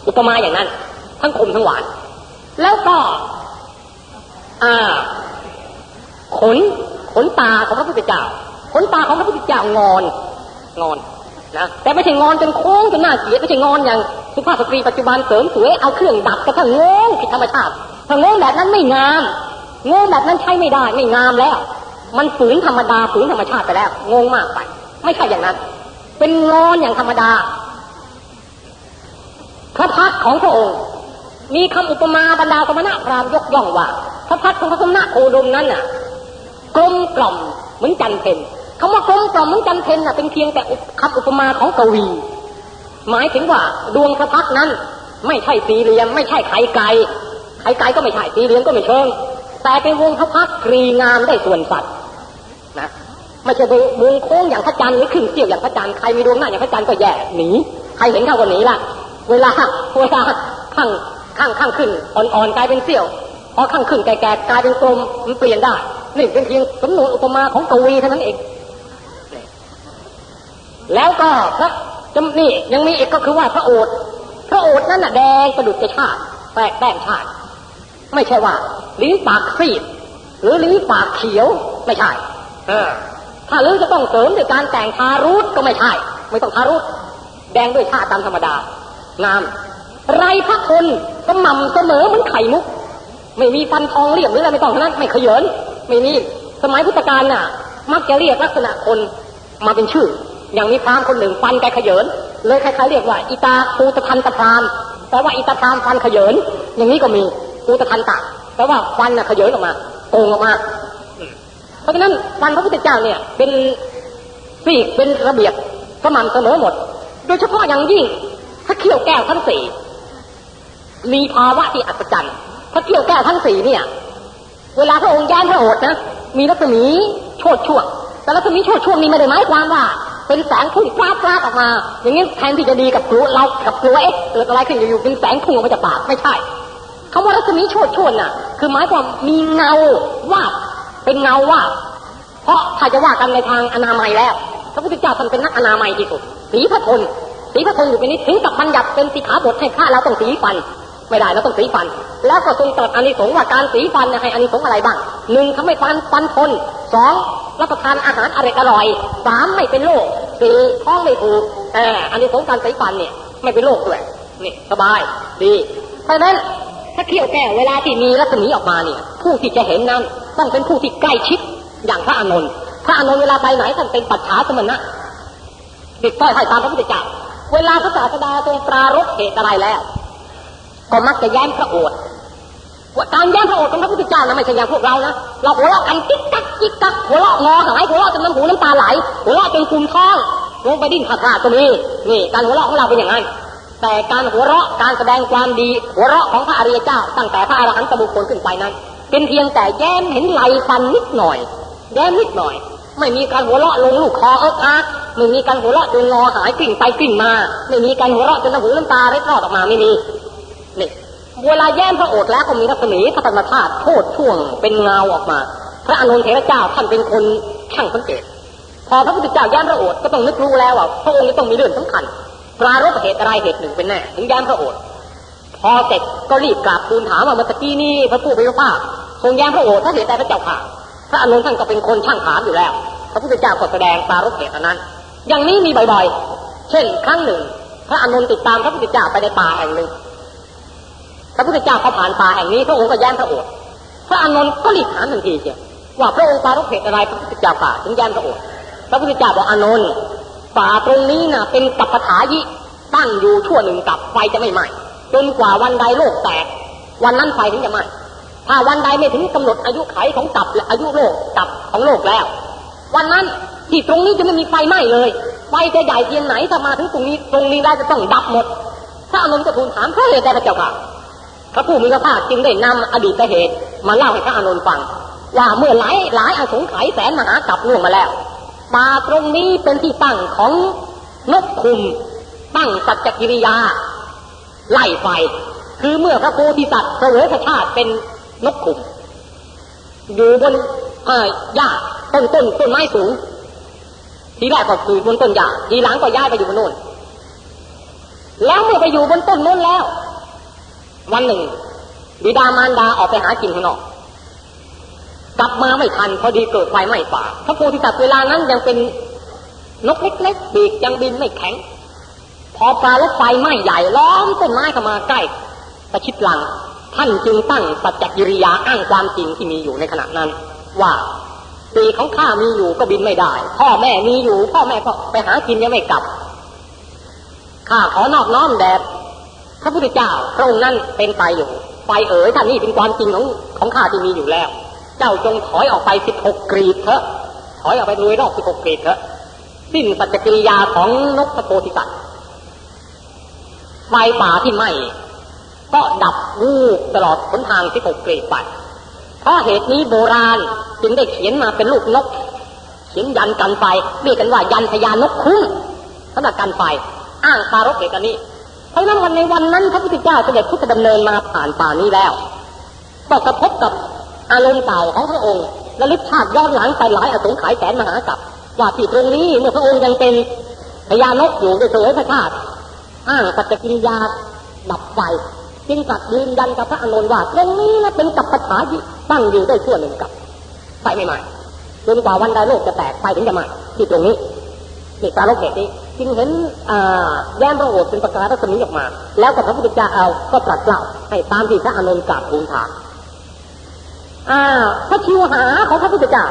B: อุปมาอย่างนั้น ทั้งคมทั้งหวาน แล้วก็ขนขนตาของพระพุทธเจ้าขนตาของพระพุทธเจ้างอนงอนนะแต่ไม่ใช่งอนจนโค้งจนหน่าเกลียดไม่ใช่งอนอย่างสุภาพสตรีปัจจุบันเสริมสวยเอาเครื่องดับกระทั่งงงผิดธรรมชาติถ้างงแบบนั้นไม่งามงงแบบนั้นใช้ไม่ได้ไม่งามแล้ว มันฝืนธรรมดาฝืนธรรมชาติไปแล้ว งงมากไป ไม่ใช่อย่างนั้น เป็นงอนอย่างธรรมดา พระพักของพระองค์ มีคำอุปมาบรรดาสมณะพราหมณ์ยกย่องว่า พระพักของพระสมณะโคดมนั้นน่ะ กลมกล่อมเหมือนจันเพนคำว่ากลมกล่อมเหมือนจันเพนน่ะเป็นเพียงแต่คำอุปมาของกวี หมายถึงว่าดวงพระพักนั้น ไม่ใช่สีเหลี่ยม ไม่ใช่ไข่ไก่ไข่ไก่ก็ไม่ใช่สีเหลี่ยมก็ไม่เชิงแต่เป็นวงพระพักตร์กรีงามได้ส่วนสัตว์นะ ไม่ใช่วงโค้งอย่างพระจันทร์หรือครึ่งเสี้ยวอย่างพระจันทร์ใครมีดวงหน้าอย่างพระจันทร์ก็แย่หนีใครเห็นเข้าก็หนีละเวลาเวลาข้างข้างข้างขึ้นอ่อนๆกลายเป็นเสี้ยวพอข้างขึ้นแก่ๆกลายเป็นกลมมันเปลี่ยนได้นี่เป็นเพียงสำนวนอุปมาของกวีเท่านั้นเองแล้วก็พระจำนี่ยังมีอีกก็คือว่าพระโอษฐ์พระโอษฐ์นั้นน่ะแดงประดุจชาติแปลกแป้งชาติ ไม่ใช่ว่าลิ้นปากซีดหรือลิ้นปากเขียวไม่ใช่ เออ ถ้าลิ้นจะต้องเสริมด้วยการแต่งทารุดก็ไม่ใช่ ไม่ต้องทารุดแดงด้วยชาติตามธรรมดางาม ไรพระทนสม่ำเสมอเหมือนไข่มุก ไม่มีฟันทองเรียบหรืออะไรไม่ต้องนั้นไม่ขยเนไม่มีสมัยพุทธกาลน่ะ มักจะเรียกลักษณะคนมาเป็นชื่อ อย่างมีพรามคนหนึ่งฟันแกขยเนเลยใครๆเรียกว่าอิตาภูตะทันตะพรามแปลว่าอิตาพรามฟันขยเนอย่างนี้ก็มีภูตะทันตะแปลว่าฟันน่ะขยเนออกมาโกงออกมา เพราะฉะนั้นฟันพระพุทธเจ้าเนี่ยเป็นสี่เป็นระเบียบสม่ำเสมอหมด โดยเฉพาะอย่างยิ่งถ้าเขี้ยวแก้วทั้งสี่มีภาวะที่อัศจรรย์พระเขี้ยวแก้วทั้งสี่เนี่ย เวลาพระองค์ย้านพระโอษนะมีรัศมีโชดช่วง แต่รัศมีโชดช่วงนี้ไม่ได้หมายความว่า เป็นแสงพุ่งปราบปราบออกมา อย่างนี้แทนที่จะดีกับกลัวเรากับกลัวเอ๊ะเกิดอะไรขึ้นอยู่ๆเป็นแสงพุ่งออกมาจากปากไม่ใช่คำว่ารัศมีโชดช่วงน่ะ คือหมายความมีเงาวาบ เป็นเงาว่า เพราะถ้าจะว่ากันในทางอนามัยแล้ว พระพุทธเจ้าท่านเป็นนักอนามัยที่สุดสีพระทนสีพระทนอยู่เป็นนิดถึงกับบัญญัติเป็นสีขาบทให้พระเราต้องสีฟัน ไม่ได้เราต้องสีฟัน แล้วก็ทรงตรัสอานิสงส์ว่าการสีฟันให้อานิสงส์อะไรบ้างหนึ่งทำให้ฟันฟันทนสองรับประทานอาหารอร่อยอร่อยสามไม่เป็นโรคสี่ท้องไม่ผูกเอออานิสงส์การสีฟันเนี่ยไม่เป็นโรคด้วยนี่สบายดีเพราะฉะนั้นถ้าเขี้ยวแก้วเวลาที่มีรัศมีออกมาเนี่ย ผู้ที่จะเห็นนั้น ต้องเป็นผู้ที่ใกล้ชิดอย่างพระอานนท์พระอานนท์เวลาไปไหนท่านเป็นปัจฉาสมณะติดต้อยห้ตามพระพุทธเจ้าเวลาพระศาสดาทรงปรารบเหตุอะไรแล้ว ก็มักจะแย้มพระโอษฐ์ว่าการแย้มพระโอษฐ์ของพระพุทธเจ้านะไม่ใช่อย่างพวกเรานะเราหัวเราะกันกิ๊กกักกิ๊กกักหัวเราะงอหายหัวเราะจนน้ำหูน้ำตาไหลหัวเราะจนคุมท้องลงไปดิ้นขาดขาดก็มีนี่ การหัวเราะของเราเป็นอย่างนั้นแต่การหัวเราะการแสดงความดีหัวเราะของพระอริยเจ้า ตั้งแต่พระอรหันตบุคคลขึ้นไปนั้น เป็นเพียงแต่แย้มเห็นไรฟันนิดหน่อย แย้มนิดหน่อย ไม่มีการหัวเราะลงลูกคอเอิ๊กอ๊ากไม่มีการหัวเราะจนงอหายกลิ้งไปกลิ้งมา ไม่มีการหัวเราะจนน้ำหูน้ำตาเล็ดรอดออกมาไม่มีนี่เวลาแย้มพระโอษฐ์แล้วก็มีรัศมีพระธรรมธาตุโชติช่วงเป็นเงาออกมา พระอานนท์เถระเจ้าท่านเป็นคนช่างสังเกตพอพระพุทธเจ้าแย้มพระโอษฐ์ก็ต้องนึกรู้แล้วว่าพระองค์จะต้องมีเรื่องสำคัญปรารบเหตุอะไรเหตุหนึ่งเป็นแน่ถึงแย้มพระโอษฐ์พอเสร็จก็รีบกราบทูลถามว่าเมื่อกี้นี้พระผู้เป็นพระภาค ทรงแย้มพระโอษฐ์ถ้าเหตุใดพระเจ้าค่ะพระอนุนท่านก็เป็นคนช่างถามอยู่แล้ว พระพุทธเจ้าก็แสดงปารบเหตุนั้น อย่างนี้มีบ่อยๆ เช่น ครั้งหนึ่ง พระอนุนติดตามพระพุทธเจ้าไปในป่าแห่งหนึ่ง พระพุทธเจ้าพอผ่านป่าแห่งนี้พระองค์ก็แย้มพระโอษฐ์พระอานนก็รีบถามทันทีเชียวว่าพระองค์ปารบเหตุอะไรพระพุทธเจ้าป่าถึงแย้มพระโอษฐ์พระพุทธเจ้าบอกอานนป่าตรงนี้น่ะ เป็นกัปปถายิตั้งอยู่ชั่วหนึ่งกับไฟจะไม่ไหม้จนกว่าวันใดโลกแตกวันนั้นไฟถึงจะไหม้ ถ้าวันใดไม่ถึงกำหนดอายุไขของกับและอายุโลกกับของโลกแล้ว วันนั้นที่ตรงนี้จะไม่มีไฟไหม้เลยไฟจะใหญ่เพียงไหนถ้ามาถึงตรงนี้ตรงนี้ได้จะต้องดับหมดพระอานนท์ก็ทูลถามพระเหตุใดพระเจ้าค่ะพระผู้มีพระภาคจึงได้นำอดีตเหตุ มาเล่าให้พระอานนท์ฟัง ว่าเมื่อหลายหลายอสงไขยแสนมหากรัปล่วงมาแล้วป่าตรงนี้เป็นที่ตั้งของนกคุมตั้งสัจจกิริยา ไล่ไฟ คือเมื่อพระโพธิสัตว์เสวยพระชาติเป็น นกคุมอยู่บนเอ่อหญ้าต้นต้นต้นไม้สูง ทีแรกก็คือบนต้นหญ้าทีหลังก็ย้ายไปอยู่บนโน่นแล้วเมื่อไปอยู่บนต้นโน้นแล้ว วันหนึ่งบิดามารดาออกไปหากินข้างนอกกลับมาไม่ทันพอดีเกิดไฟไหม้ป่าพระโพธิสัตว์เวลานั้นยังเป็นนกเล็กๆปีกยังบินไม่แข็ง พอปลาลบไฟไหม้ใหญ่ล้อมต้นไม้เข้ามาใกล้ประชิดหลัง ท่านจึงตั้งสัจจกิริยาอ้างความจริงที่มีอยู่ในขณะนั้น ว่าปีของข้ามีอยู่ก็บินไม่ได้ พ่อแม่มีอยู่ พ่อแม่ก็ไปหากินยังไม่กลับข้าขอนอบน้อมแด่พระพุทธเจ้าพระองค์นั้นเป็นไปอยู่ไฟเอ๋ยท่านนี่เป็นความจริงของของข้าที่มีอยู่แล้ว เจ้าจงถอยออกไปสิบหกกรีดเถอะ ถอยออกไปลุยรอบสิบหกกรีดเถอะสิ้นสัจจกิริยาของนกพระโพธิสัตว์ไฟป่าที่ไหม้ ก็ดับวูบตลอดหนทางสิบหกกรดไปเพราะเหตุนี้โบราณจึงได้เขียนมาเป็นลูกนก เขียนยันกันไฟเรียกกันว่ายันพญานกคุ้มสำหรับกันไฟอ้างคารกเหตุการณ์นี้เพราะนั้นวันในวันนั้นพระพุทธเจ้าเสด็จพุทธดำเนินมาผ่านป่านี้แล้วก็กระทบกับอารมณ์เก่าของพระองค์และลึกชาติย้อนหลังไปหลายอสงไขยแสนมหากรัปว่าที่ตรงนี้เมื่อพระองค์ยังเป็นพญานกอยู่โดยเสวยพระชาติอ้างสัจจกิริยาดับไฟ จึงตรัสยืนยันกับพระอานนท์ว่าตรงนี้นะเป็นกัปปถายิตั้งอยู่ได้ชั่วหนึ่งกับไฟไม่ม้จนกว่าวันใดโลกจะแตกไฟถึงจะม้ที่ตรงนี้นี่ปรารบเหตุนี้จึงเห็นแย้มพระโอษฐ์เป็นประกาศรัศมีออกมา แล้วกับพระพุทธเจ้าเอาก็ตรัสเล่าให้ตามที่พระอานนท์กราบทูลถามพระชิวหาของพระพุทธเจ้า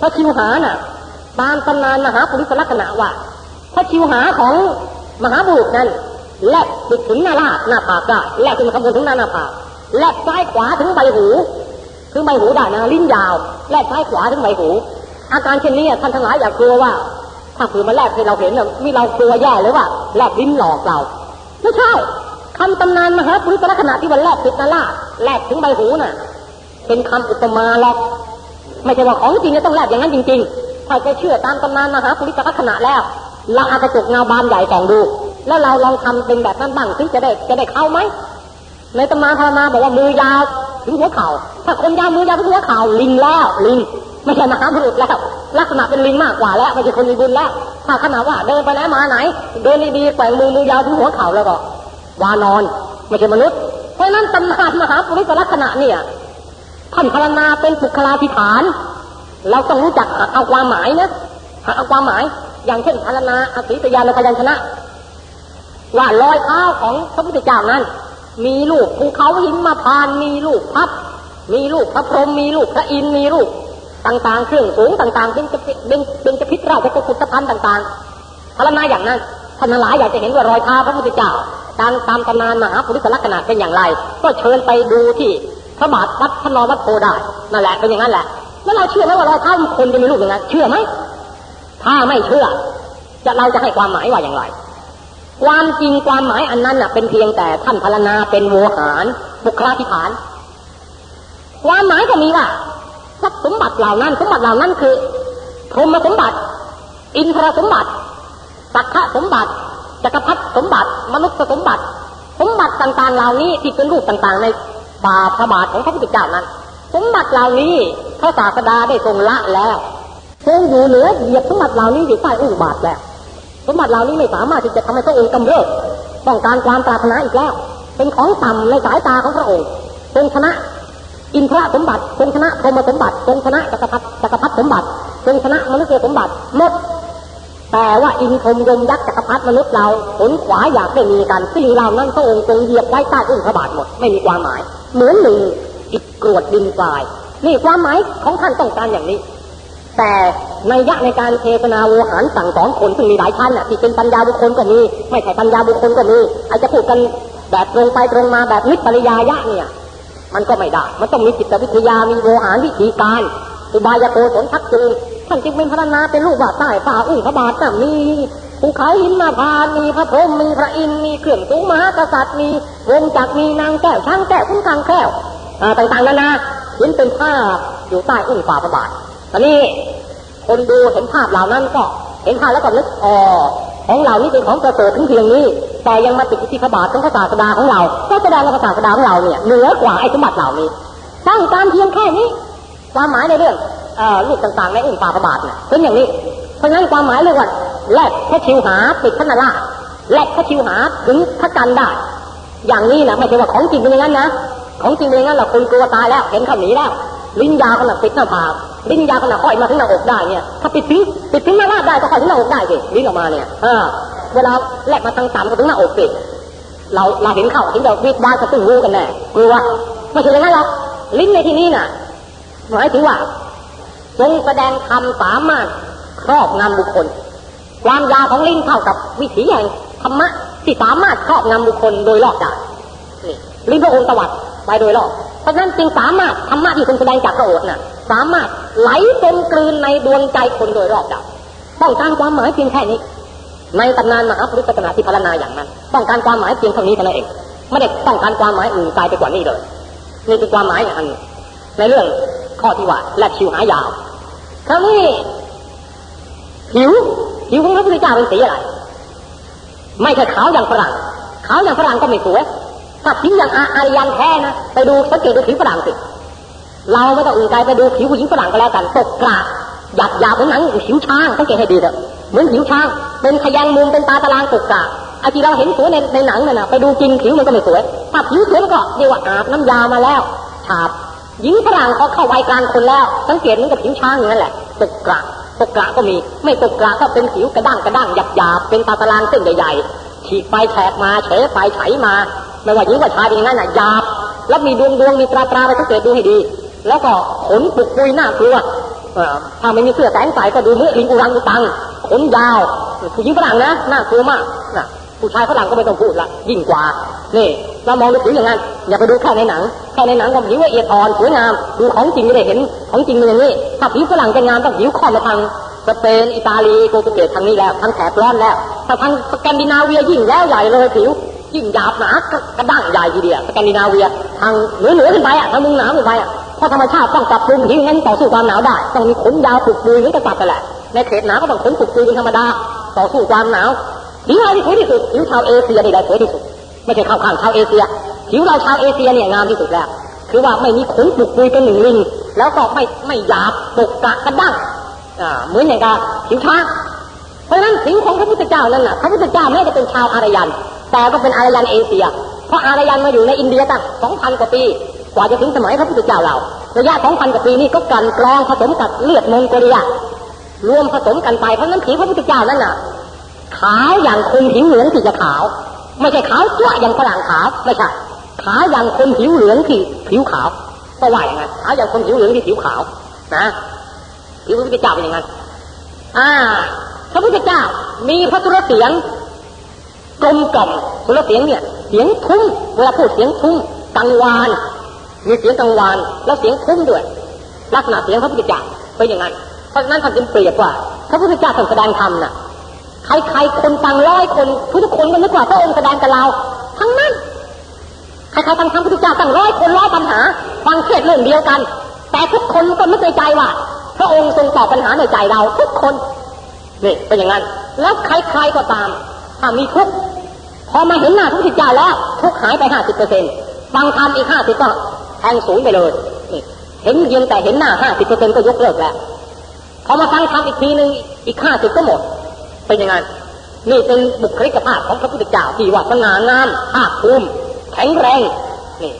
B: พระชิวหาน่ะ ตามตำนานมหาปุริสลักษณะว่า พระชิวหาของมหาบุรุษนั้น แลบติดถึงหน้าล่าหน้าผากได้แลบถึงขบนถึงหน้าหน้าผากแลบซ้ายขวาถึงใบหูถึงใบหูได้นะลิ้นยาว แลบซ้ายขวาถึงใบหู อาการเช่นนี้ท่านทั้งหลายอย่ากลัวว่าถ้าเผื่อมาแลบให้เราเห็นมีเรากลัวแย่เลยว่าแลบลิ้นหลอกเราไม่ใช่คำตำนานมหาปุริสลักษณะที่ว่าแลบติดหน้าลาแลบถึงใบหูน่ะ เป็นคำอุปมาหรอกไม่ใช่ว่าของจริงจะต้องแลบอย่างนั้นจริงๆถ้าจะเชื่อตามตำนานมหาปุริสลักษณะแล้วเราอาจจะจกเงาบานใหญ่ส่องดู แล้วเราลองทำเป็นแบบนั้นบ้างซิจะได้จะได้เข้าไหมในตำนานพามาบอกว่ามือยาวถึงหัวเข่าถ้าคนยาวมือยาวถึงหัวเข่าลิงแล้วลิงไม่ใช่มหาบุรุษแล้ว ลักษณะเป็นลิงมากกว่าแล้วไม่ใช่คนมีบุญแล้ว ถ้าขนาดว่าเดินไปไหนมาไหน เดินดีๆแกว่งมือมือยาวถึงหัวเข่าแล้วก็วานอนไม่ใช่มนุษย์ เพราะนั้นตำนานมหาปุริสลักษณะเนี่ยท่านพรรณนาเป็นบุคลาธิฐาน เราต้องรู้จักเอาความหมายนะหาเอาความหมาย อย่างเช่นพรรณนาอสิตยานพยัญชนะ ว่ารอยเท้าของพระพุทธเจ้านั้น มีลูกภูเขาหินมาพาน มีลูกพับ มีลูกพระพรหมมีลูกพระอินทร์มีลูกต่างๆ เครื่องสูงต่างๆเป็นจะเป็นเป็นจะพิษราชกุฏภัณฑ์ต่างๆพรณนาอย่างนั้นท่านหลายอยากจะเห็นว่ารอยเท้าพระพุทธเจ้าตามตามตำนานมหาปุริสลักษณะเป็นอย่างไร ก็เชิญไปดูที่พระบาทวัดพระนอวัดโพได้นั่นแหละเป็นอย่างนั้นแหละแล้วเราเชื่อไหมว่ารอยเท้าคนจะมีรูปอย่างนั้นเชื่อไหมถ้าไม่เชื่อ จะเราจะให้ความหมายว่าอย่างไร ความจริงความหมายอันนั้นน่ะ เป็นเพียงแต่ท่านพรณนาเป็นโวหารบุคลาธิฐาน ความหมายก็มีว่าทรัพย์สมบัติเหล่านั้นสมบัติเหล่านั้นคือพรหมสมบัติ อินทรสมบัติสักขะสมบัติจักรพรรดิสมบัติ มนุษย์สมบัติ สมบัติต่างๆ เหล่านี้ที่เป็นรูปต่างๆ ในบาพระบาทของพระพุทธเจ้านั้น สมบัติเหล่านี้พระศาสดาได้ทรงละแล้วทรงอยู่เหนือเหยียบสมบัติเหล่านี้อยู่ใต้อุบาทแล้ว สมบัติเหล่านี้ไม่สามารถที่จะทำให้พระองค์กำเริบต้องการความปรารถนาอีกแล้ว เป็นของต่ำในสายตาของพระองค์ทรงชนะ อินทรสมบัติทรงชนะพรหมสมบัติทรงชนะจักรพรรดิจักรพรรดิสมบัติทรงชนะมนุษย์สมบัติหมดแต่ว่าอินทรมยมยักษ์จักรพรรดิมนุษย์เราผลขวาอยากได้มีกันสิ่งเหล่านั้นพระองค์ทรงเหยียบไว้ใต้อุ้งพระบาทหมดไม่มีความหมาย เหมือนหนึ่งอิกรวดดินทราย นี่ความหมายของท่านต้องการอย่างนี้ แต่ในยะในการเทศนาโวหารสั่งสอนคนซึ่งมีหลายชั้นน่ะที่เป็นปัญญาบุคคลก็มีไม่ใช่ปัญญาบุคคลก็มีอาจจะพูดกันแบบตรงไปตรงมาแบบนิปริยายะเนี่ย มันก็ไม่ได้ มันต้องมีจิตวิทยามีโวหารวิธีการอุบายโกศลทักจูงท่านจึงเป็นพระนาเป็นลูกบาทใต้ฝ่าอุ้งพระบาทน่ะมีภูเขาหินมาพานมีพระพรหมมีพระอินทร์มีเครื่องสูงมหากษัตริย์มีวงจักรมีนางแก้วช่างแก้วคุ้มกางแก้วต่างๆนานาเห็นเป็นภาพอยู่ใต้อุ้งฝ่าพระบาท ตอนนี้คนดูเห็นภาพเหล่านั้นก็เห็นภาพแล้วก็นึกอ๋อของเหล่านี้เป็นของประเสริฐถึงเพียงนี้ แต่ยังมาติดที่พระบาทของพระศาสดาของเราก็แสดงว่าพระศาสดาของเราเนี่ยเหนือกว่าไอ้สมบัติเหล่านี้สร้งการเพียงแค่นี้ ความหมายในเรื่องลูกต่างๆในอุ้งฝ่าพระบาทเนี่ยเป็นอย่างนี้ เพราะฉะนั้นความหมายเรียว่าแลกพระชิวหาปิดพระนาราแลกพระชิวหาถึงพระกันได้ อย่างนี้นะไม่ใช่ว่าของจริงเป็นอย่างนั้นนะของจริงเป็นอย่างนั้นเราคนกลัวตายแล้วเห็นเขาหนีแล้ว ลิ้นยาวขนาดปิดหน้าผาก ลิ้นยาวขนาดห้อยมาถึงหน้าอกได้เนี่ยถ้าปิดถึงปิดถึงหน้าราได้ก็ห้อยถึงหน้าอกได้สิลิ้นออกมาเนี่ยเออเวลาแลกมาทางต่ำก็ถึงหน้าอกสิเราเราเห็นเข้าเห็นเราวิดวายก็ตึ้งรู้กันแน่กลัวไม่ใช่อย่างนั้นหรอกลิ้นในที่นี้น่ะหมายถึงว่าทรงแสดงธรรมสามารถครอบงำบุคคล ความยาวของลิ้นเท่ากับวิถีแห่งธรรมะที่สามารถครอบงำบุคคลโดยรอบได้ลิ้นพระองค์ตวัดไปโดยรอบเพราะฉะนั้นจึงสามารถธรรมะที่ทรงแสดงจากพระโอษฐ์น่ะ สามารถไหลเต็มกลืนในดวงใจคนโดยรอบได้ต้องการความหมายเพียงแค่นี้ ในตำนานมหาพุทธศาสนาที่พรรณนาอย่างนั้น ต้องการความหมายเพียงเท่านี้เท่านั้นเอง ไม่ได้ต้องการความหมายอื่นไกลไปกว่านี้เลยนี่คือความหมายอย่างนในเรื่องข้อที่ว่าและชิวหายาว คราวนี้ผิวผิวของพระพุทธเจ้าเป็นสีอะไร ไม่ใช่ขาวอย่างฝรั่ง ขาวอย่างฝรั่งก็ไม่สวย ถ้าผิวอย่างอารยันแท้นะ ไปดูสังเกตดูผิวฝรั่งสิ เราไม่ต้องอื่นไกลไปดูผิวผู้หญิงฝรั่งก็แล้วกันตกกระหยาบหยาบเหมือนหนังผิวช้างสังเกตให้ดีเถอะเหมือนผิวช้าง เป็นขยังมุมเป็นตาตารางตกกระไอ้ที่เราเห็นสวยในในหนังน่ะนะไปดูจริงผิวมันก็ไม่สวยถ้าผิวสวยก็เรียกว่าอาบน้ำยามาแล้วฉาบหญิงฝรั่งเขาเข้าวัยกลางคนแล้ว สังเกตเหมันกับผิวช้างอย่างนั้นแหละตกกระตกกระก็มี ไม่ตกกระก็เป็นผิวกระด้างกระด้างหยาบหยาบเป็นตาตารางเส้นใหญ่ๆฉีกไปแฉกมาเฉยไปไฉมาไม่ว่าหญิงว่าชายเป็นอย่างนั้นน่ะหยาบแล้วมีดวงดวงมีตราตราไปสังเกตดูให้ดี แล้วก็ขนปุกปุยหน้ากลัวถ้าไม่มีเสื้อแสงใสก็ดูมือลิงอุรังอุตังขนยาวผู้หญิงฝรั่งนะน่ากลัวมากนะผู้ชายฝรั่งก็ไม่ต้องพูดละยิ่งกว่า นี่เรามองดูผิวอย่างนั้นอย่าไปดูแค่ในหนังแค่ในหนังก็ผิวละเอียดอ่อนสวยงามดูของจริงไม่ได้เห็นของจริงอย่างนี้ถ้าผิวฝรั่งจะงามต้องผิวค่อมาทางสเปนอิตาลีโปรตุเกสทางนี้แล้วทางแถบร้อนแล้วถ้าทางสแกนดินาเวียยิ่งแล้วใหญ่เลยผิว ยิ่งหยาบหนากระด้างใหญ่ทีเดียวสแกนดิเนาเวียทางเหนือเหนือขึ้นไปอะทางมุงหนาวขึ้นไปอะเพราะธรรมชาติต้องปรับปรุงที่งั้นต่อสู้ความหนาวได้ ต้องมีขนยาวปุกปุยเหมือนกระสับไปแหละในเขตหนาวก็ต้องขนปุกปุยเป็นธรรมดาต่อสู้ความหนาวผิวเราที่สวยที่สุดผิวชาวเอเชียนี่แหละสวยที่สุดไม่ใช่เข้าข้างชาวเอเชียผิวเราชาวเอเชียเนี่ยงามที่สุดแล้วคือว่าไม่มีขนปุกปุยเป็นหนึ่งลิงแล้วก็ไม่ไม่หยาบปกกระกระด้างอ่าเหมือนอย่างกับผิวช้างเพราะฉะนั้นผิวของพระพุทธเจ้านั่นน่ะพระพุทธเจ้าไม่ได้เป็นชาวอารยัน แต่ก็เป็นอารยันเอเชีย เพราะอารยันมาอยู่ในอินเดียตั้งสองพันกว่าปี กว่าจะถึงสมัยพระพุทธเจ้าเราระยะสองพันกว่าปีนี้ก็กันกรองผสมกับเลือดมงโกเลียรวมผสมกันไปเพราะนั้นผิวพระพุทธเจ้านั่นน่ะ ขาวอย่างคนผิวเหลืองที่จะขาว ไม่ใช่ขาวจ้วอย่างฝรั่งขาวไม่ใช่ขาวอย่างคนผิวเหลืองที่ผิวขาวก็ว่าอย่างนั้นขาวอย่างคนผิวเหลืองที่ผิวขาวนะผิวพระพุทธเจ้าเป็นอย่างนั้นอ่าพระพุทธเจ้ามีพระสุรเสียง กลมกล่อมสุรเสียงเนี่ยเสียงทุ้มเวลาพูดเสียงทุ้มกังวาน มีเสียงกังวาน แล้วเสียงทุ้มด้วย ลักษณะเสียงพระพุทธเจ้าเป็นอย่างนั้นเพราะฉะนั้นท่านจึงเปรียบว่าพระพุทธเจ้าท่านแสดงธรรมน่ะใครๆคนฟังร้อยคนทุกคนก็นึกว่าพระองค์แสดงกับเรา ทั้งนั้นใครๆฟังธรรมพระพุทธเจ้าตั้งร้อยคนร้อยปัญหา ฟังเทศเรื่องเดียวกัน แต่ทุกคนก็ไม่เคยใจว่าพระองค์ทรงตอบปัญหาในใจเราทุกคนนี่เป็นอย่างนั้น แล้วใครๆก็ตาม ถ้ามีทุกข์ พอมาเห็นหน้าพระพุทธเจ้าแล้วทุกหายไปห้าสิบเปอร์เซ็นต์ฟังธรรมอีกห้าสิบก็แทงสูงไปเลยนี่เห็นเพียงแต่เห็นหน้าห้าสิบเปอร์เซ็นต์ก็ยกเลิกแล้วพอมาฟังธรรมอีกทีหนึ่งอีกห้าสิบก็หมด เป็นย่างนั้นนี่เป็นบุคลิกภาพของพระพุทธเจ้าที่ว่าสง่างามภาคภูมิแข็งแรงนี่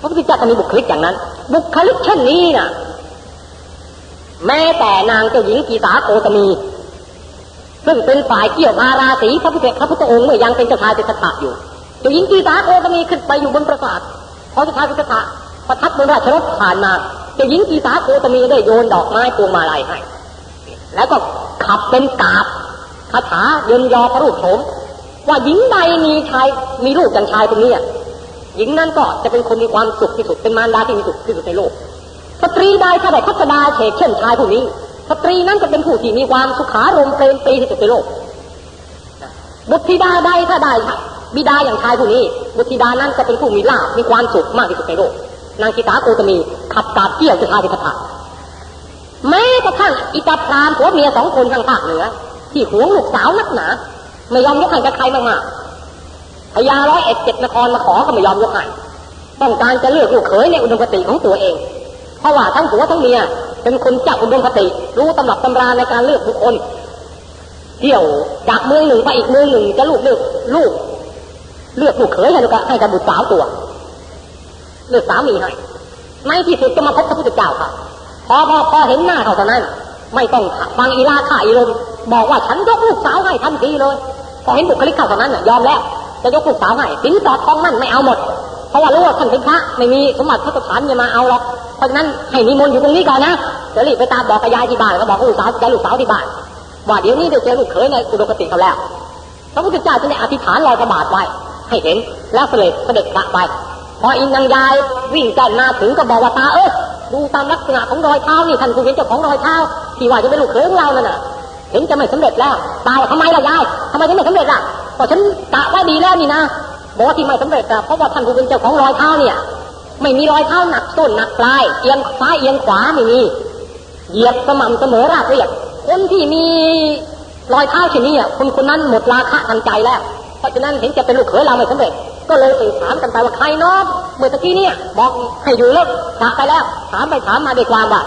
B: พระพุทธเจ้าก็มีบุคลิกอย่างนั้น บุคลิกเช่นนี้น่ะแม้แต่นางเจ้าหญิงกีสาโกตมี ซึ่งเป็นฝ่ายเกี่ยวอาราศีพระพุทธพระพุทธองค์เมื่อยังเป็นเจ้าชายสิทธัตะอยู่เจ้าหญิงกีสาโกตมีขึ้นไปอยู่บนปราสาทพอเจ้าชายสิทธัตะประทับบนราชรถผ่านมาเจ้าหญิงกีสาโกตมีได้โยนดอกไม้พวงมาลัยให้ แล้วก็ขับเป็นกาบคาถาเยินยอพระรูปโฉมว่าหญิงใดมีชายมีลูกอย่างชายคนนี้หญิงนั้นก็จะเป็นคนมีความสุขที่สุดเป็นมารดาที่มีสุขที่สุดในโลก สตรีใดถ้าได้พัฒนาเฉกเช่นชายผู้นี้ สตรีนั้นจะเป็นผู้ที่มีความสุขารมเปรมปรีที่สุดในโลก บุตรธิดาใดถ้าได้บิดาอย่างชายผู้นี้ บุตรธิดานั้นจะเป็นผู้มีลาภมีความสุขมากที่สุดในโลก นางกิตาโกตมีขับกาบเกี่ยวจะชายสิทธาแม้กระทั่งอิตาพรามผัวเมียสองคนทางภาคเหนือ ที่หวงลูกสาวนักหนา ไม่ยอมยกให้กับใครมากๆพญาร้อยเอ็ดเจ็ดนครมาขอก็ไม่ยอมยกให้ต้องการจะเลือกลูกเขยในอุดมคติของตัวเอง เพราะว่าทั้งผัวทั้งเมีย เป็นคนจับอุดมคติ รู้ตำรับตำราในการเลือกบุคคลเที่ยวจากเมืองหนึ่งไปอีกเมืองหนึ่งจะลูกเลือกลูก เลือกลูกเขยให้กับให้กับบุตรสาวตัว เลือกสามีให้ในที่สุดจะมาพบพระพุทธเจ้าค่ะพอพอพอเห็นหน้าเขาเท่านั้น ไม่ต้องฟังอีลาข่าอีลมบอกว่าฉันยกลูกสาวให้ทันทีเลย พอเห็นบุคลิกเขาเท่านั้นยอมแล้วจะยกลูกสาวให้สินสอดทองมั่นไม่เอาหมด ราะว่ารู้ว่าท่านเป็นพระไม่มีสมบัติพระสถานจะมาเอาหรอกเพราะฉะนั้นให้นิมนต์อยู่ตรงนี้ก่อนนะจะรีบไปตามบอกกับยายที่บ้านก็บอกลูกสาวจะลูกสาวที่บ้านว่าเดี๋ยวนี้ได้เจอลูกเขยในอุดมคติเขาแล้วพระพุทธเจ้าจะได้อธิษฐานลอยกระบาดไว้ ให้เห็นแล้วเสด็จเสด็จกลับไป พออินนางยายวิ่งจันมาถึงก็บอกว่าตาเออดูตามลักษณะของรอยเท้านี่ท่านผู้เห็นเจ้าของรอยเท้าที่ว่าจะเป็นลูกเขยของเรานั่นน่ะเห็นจะไม่สำเร็จแล้วตายทำไมล่ะยายทำไมถึงไม่สำเร็จล่ะก็ฉันกะว่าดีแล้วนี่นะ บอกว่าที่ไม่สำเร็จเพราะว่าท่านผู้เป็นเจ้าของรอยเท้าเนี่ย ไม่มีรอยเท้าหนักต้นหนักปลายเอียงซ้ายเอียงขวาไม่มีเหยียบสม่ำเสมอราบเรียบคนที่มีรอยเท้าเช่นนี้อะคนคนนั้นหมดราคะทางใจแล้ว เพราะฉะนั้นเห็นจะเป็นลูกเขยเราไม่สำเร็จ ก็เลยไปถามกันไปว่าใครเนาะเมื่อตะกี้เนี่ยบอกให้อยู่เลิกถามไปแล้ว ถามไปถามมาด้วยความว่า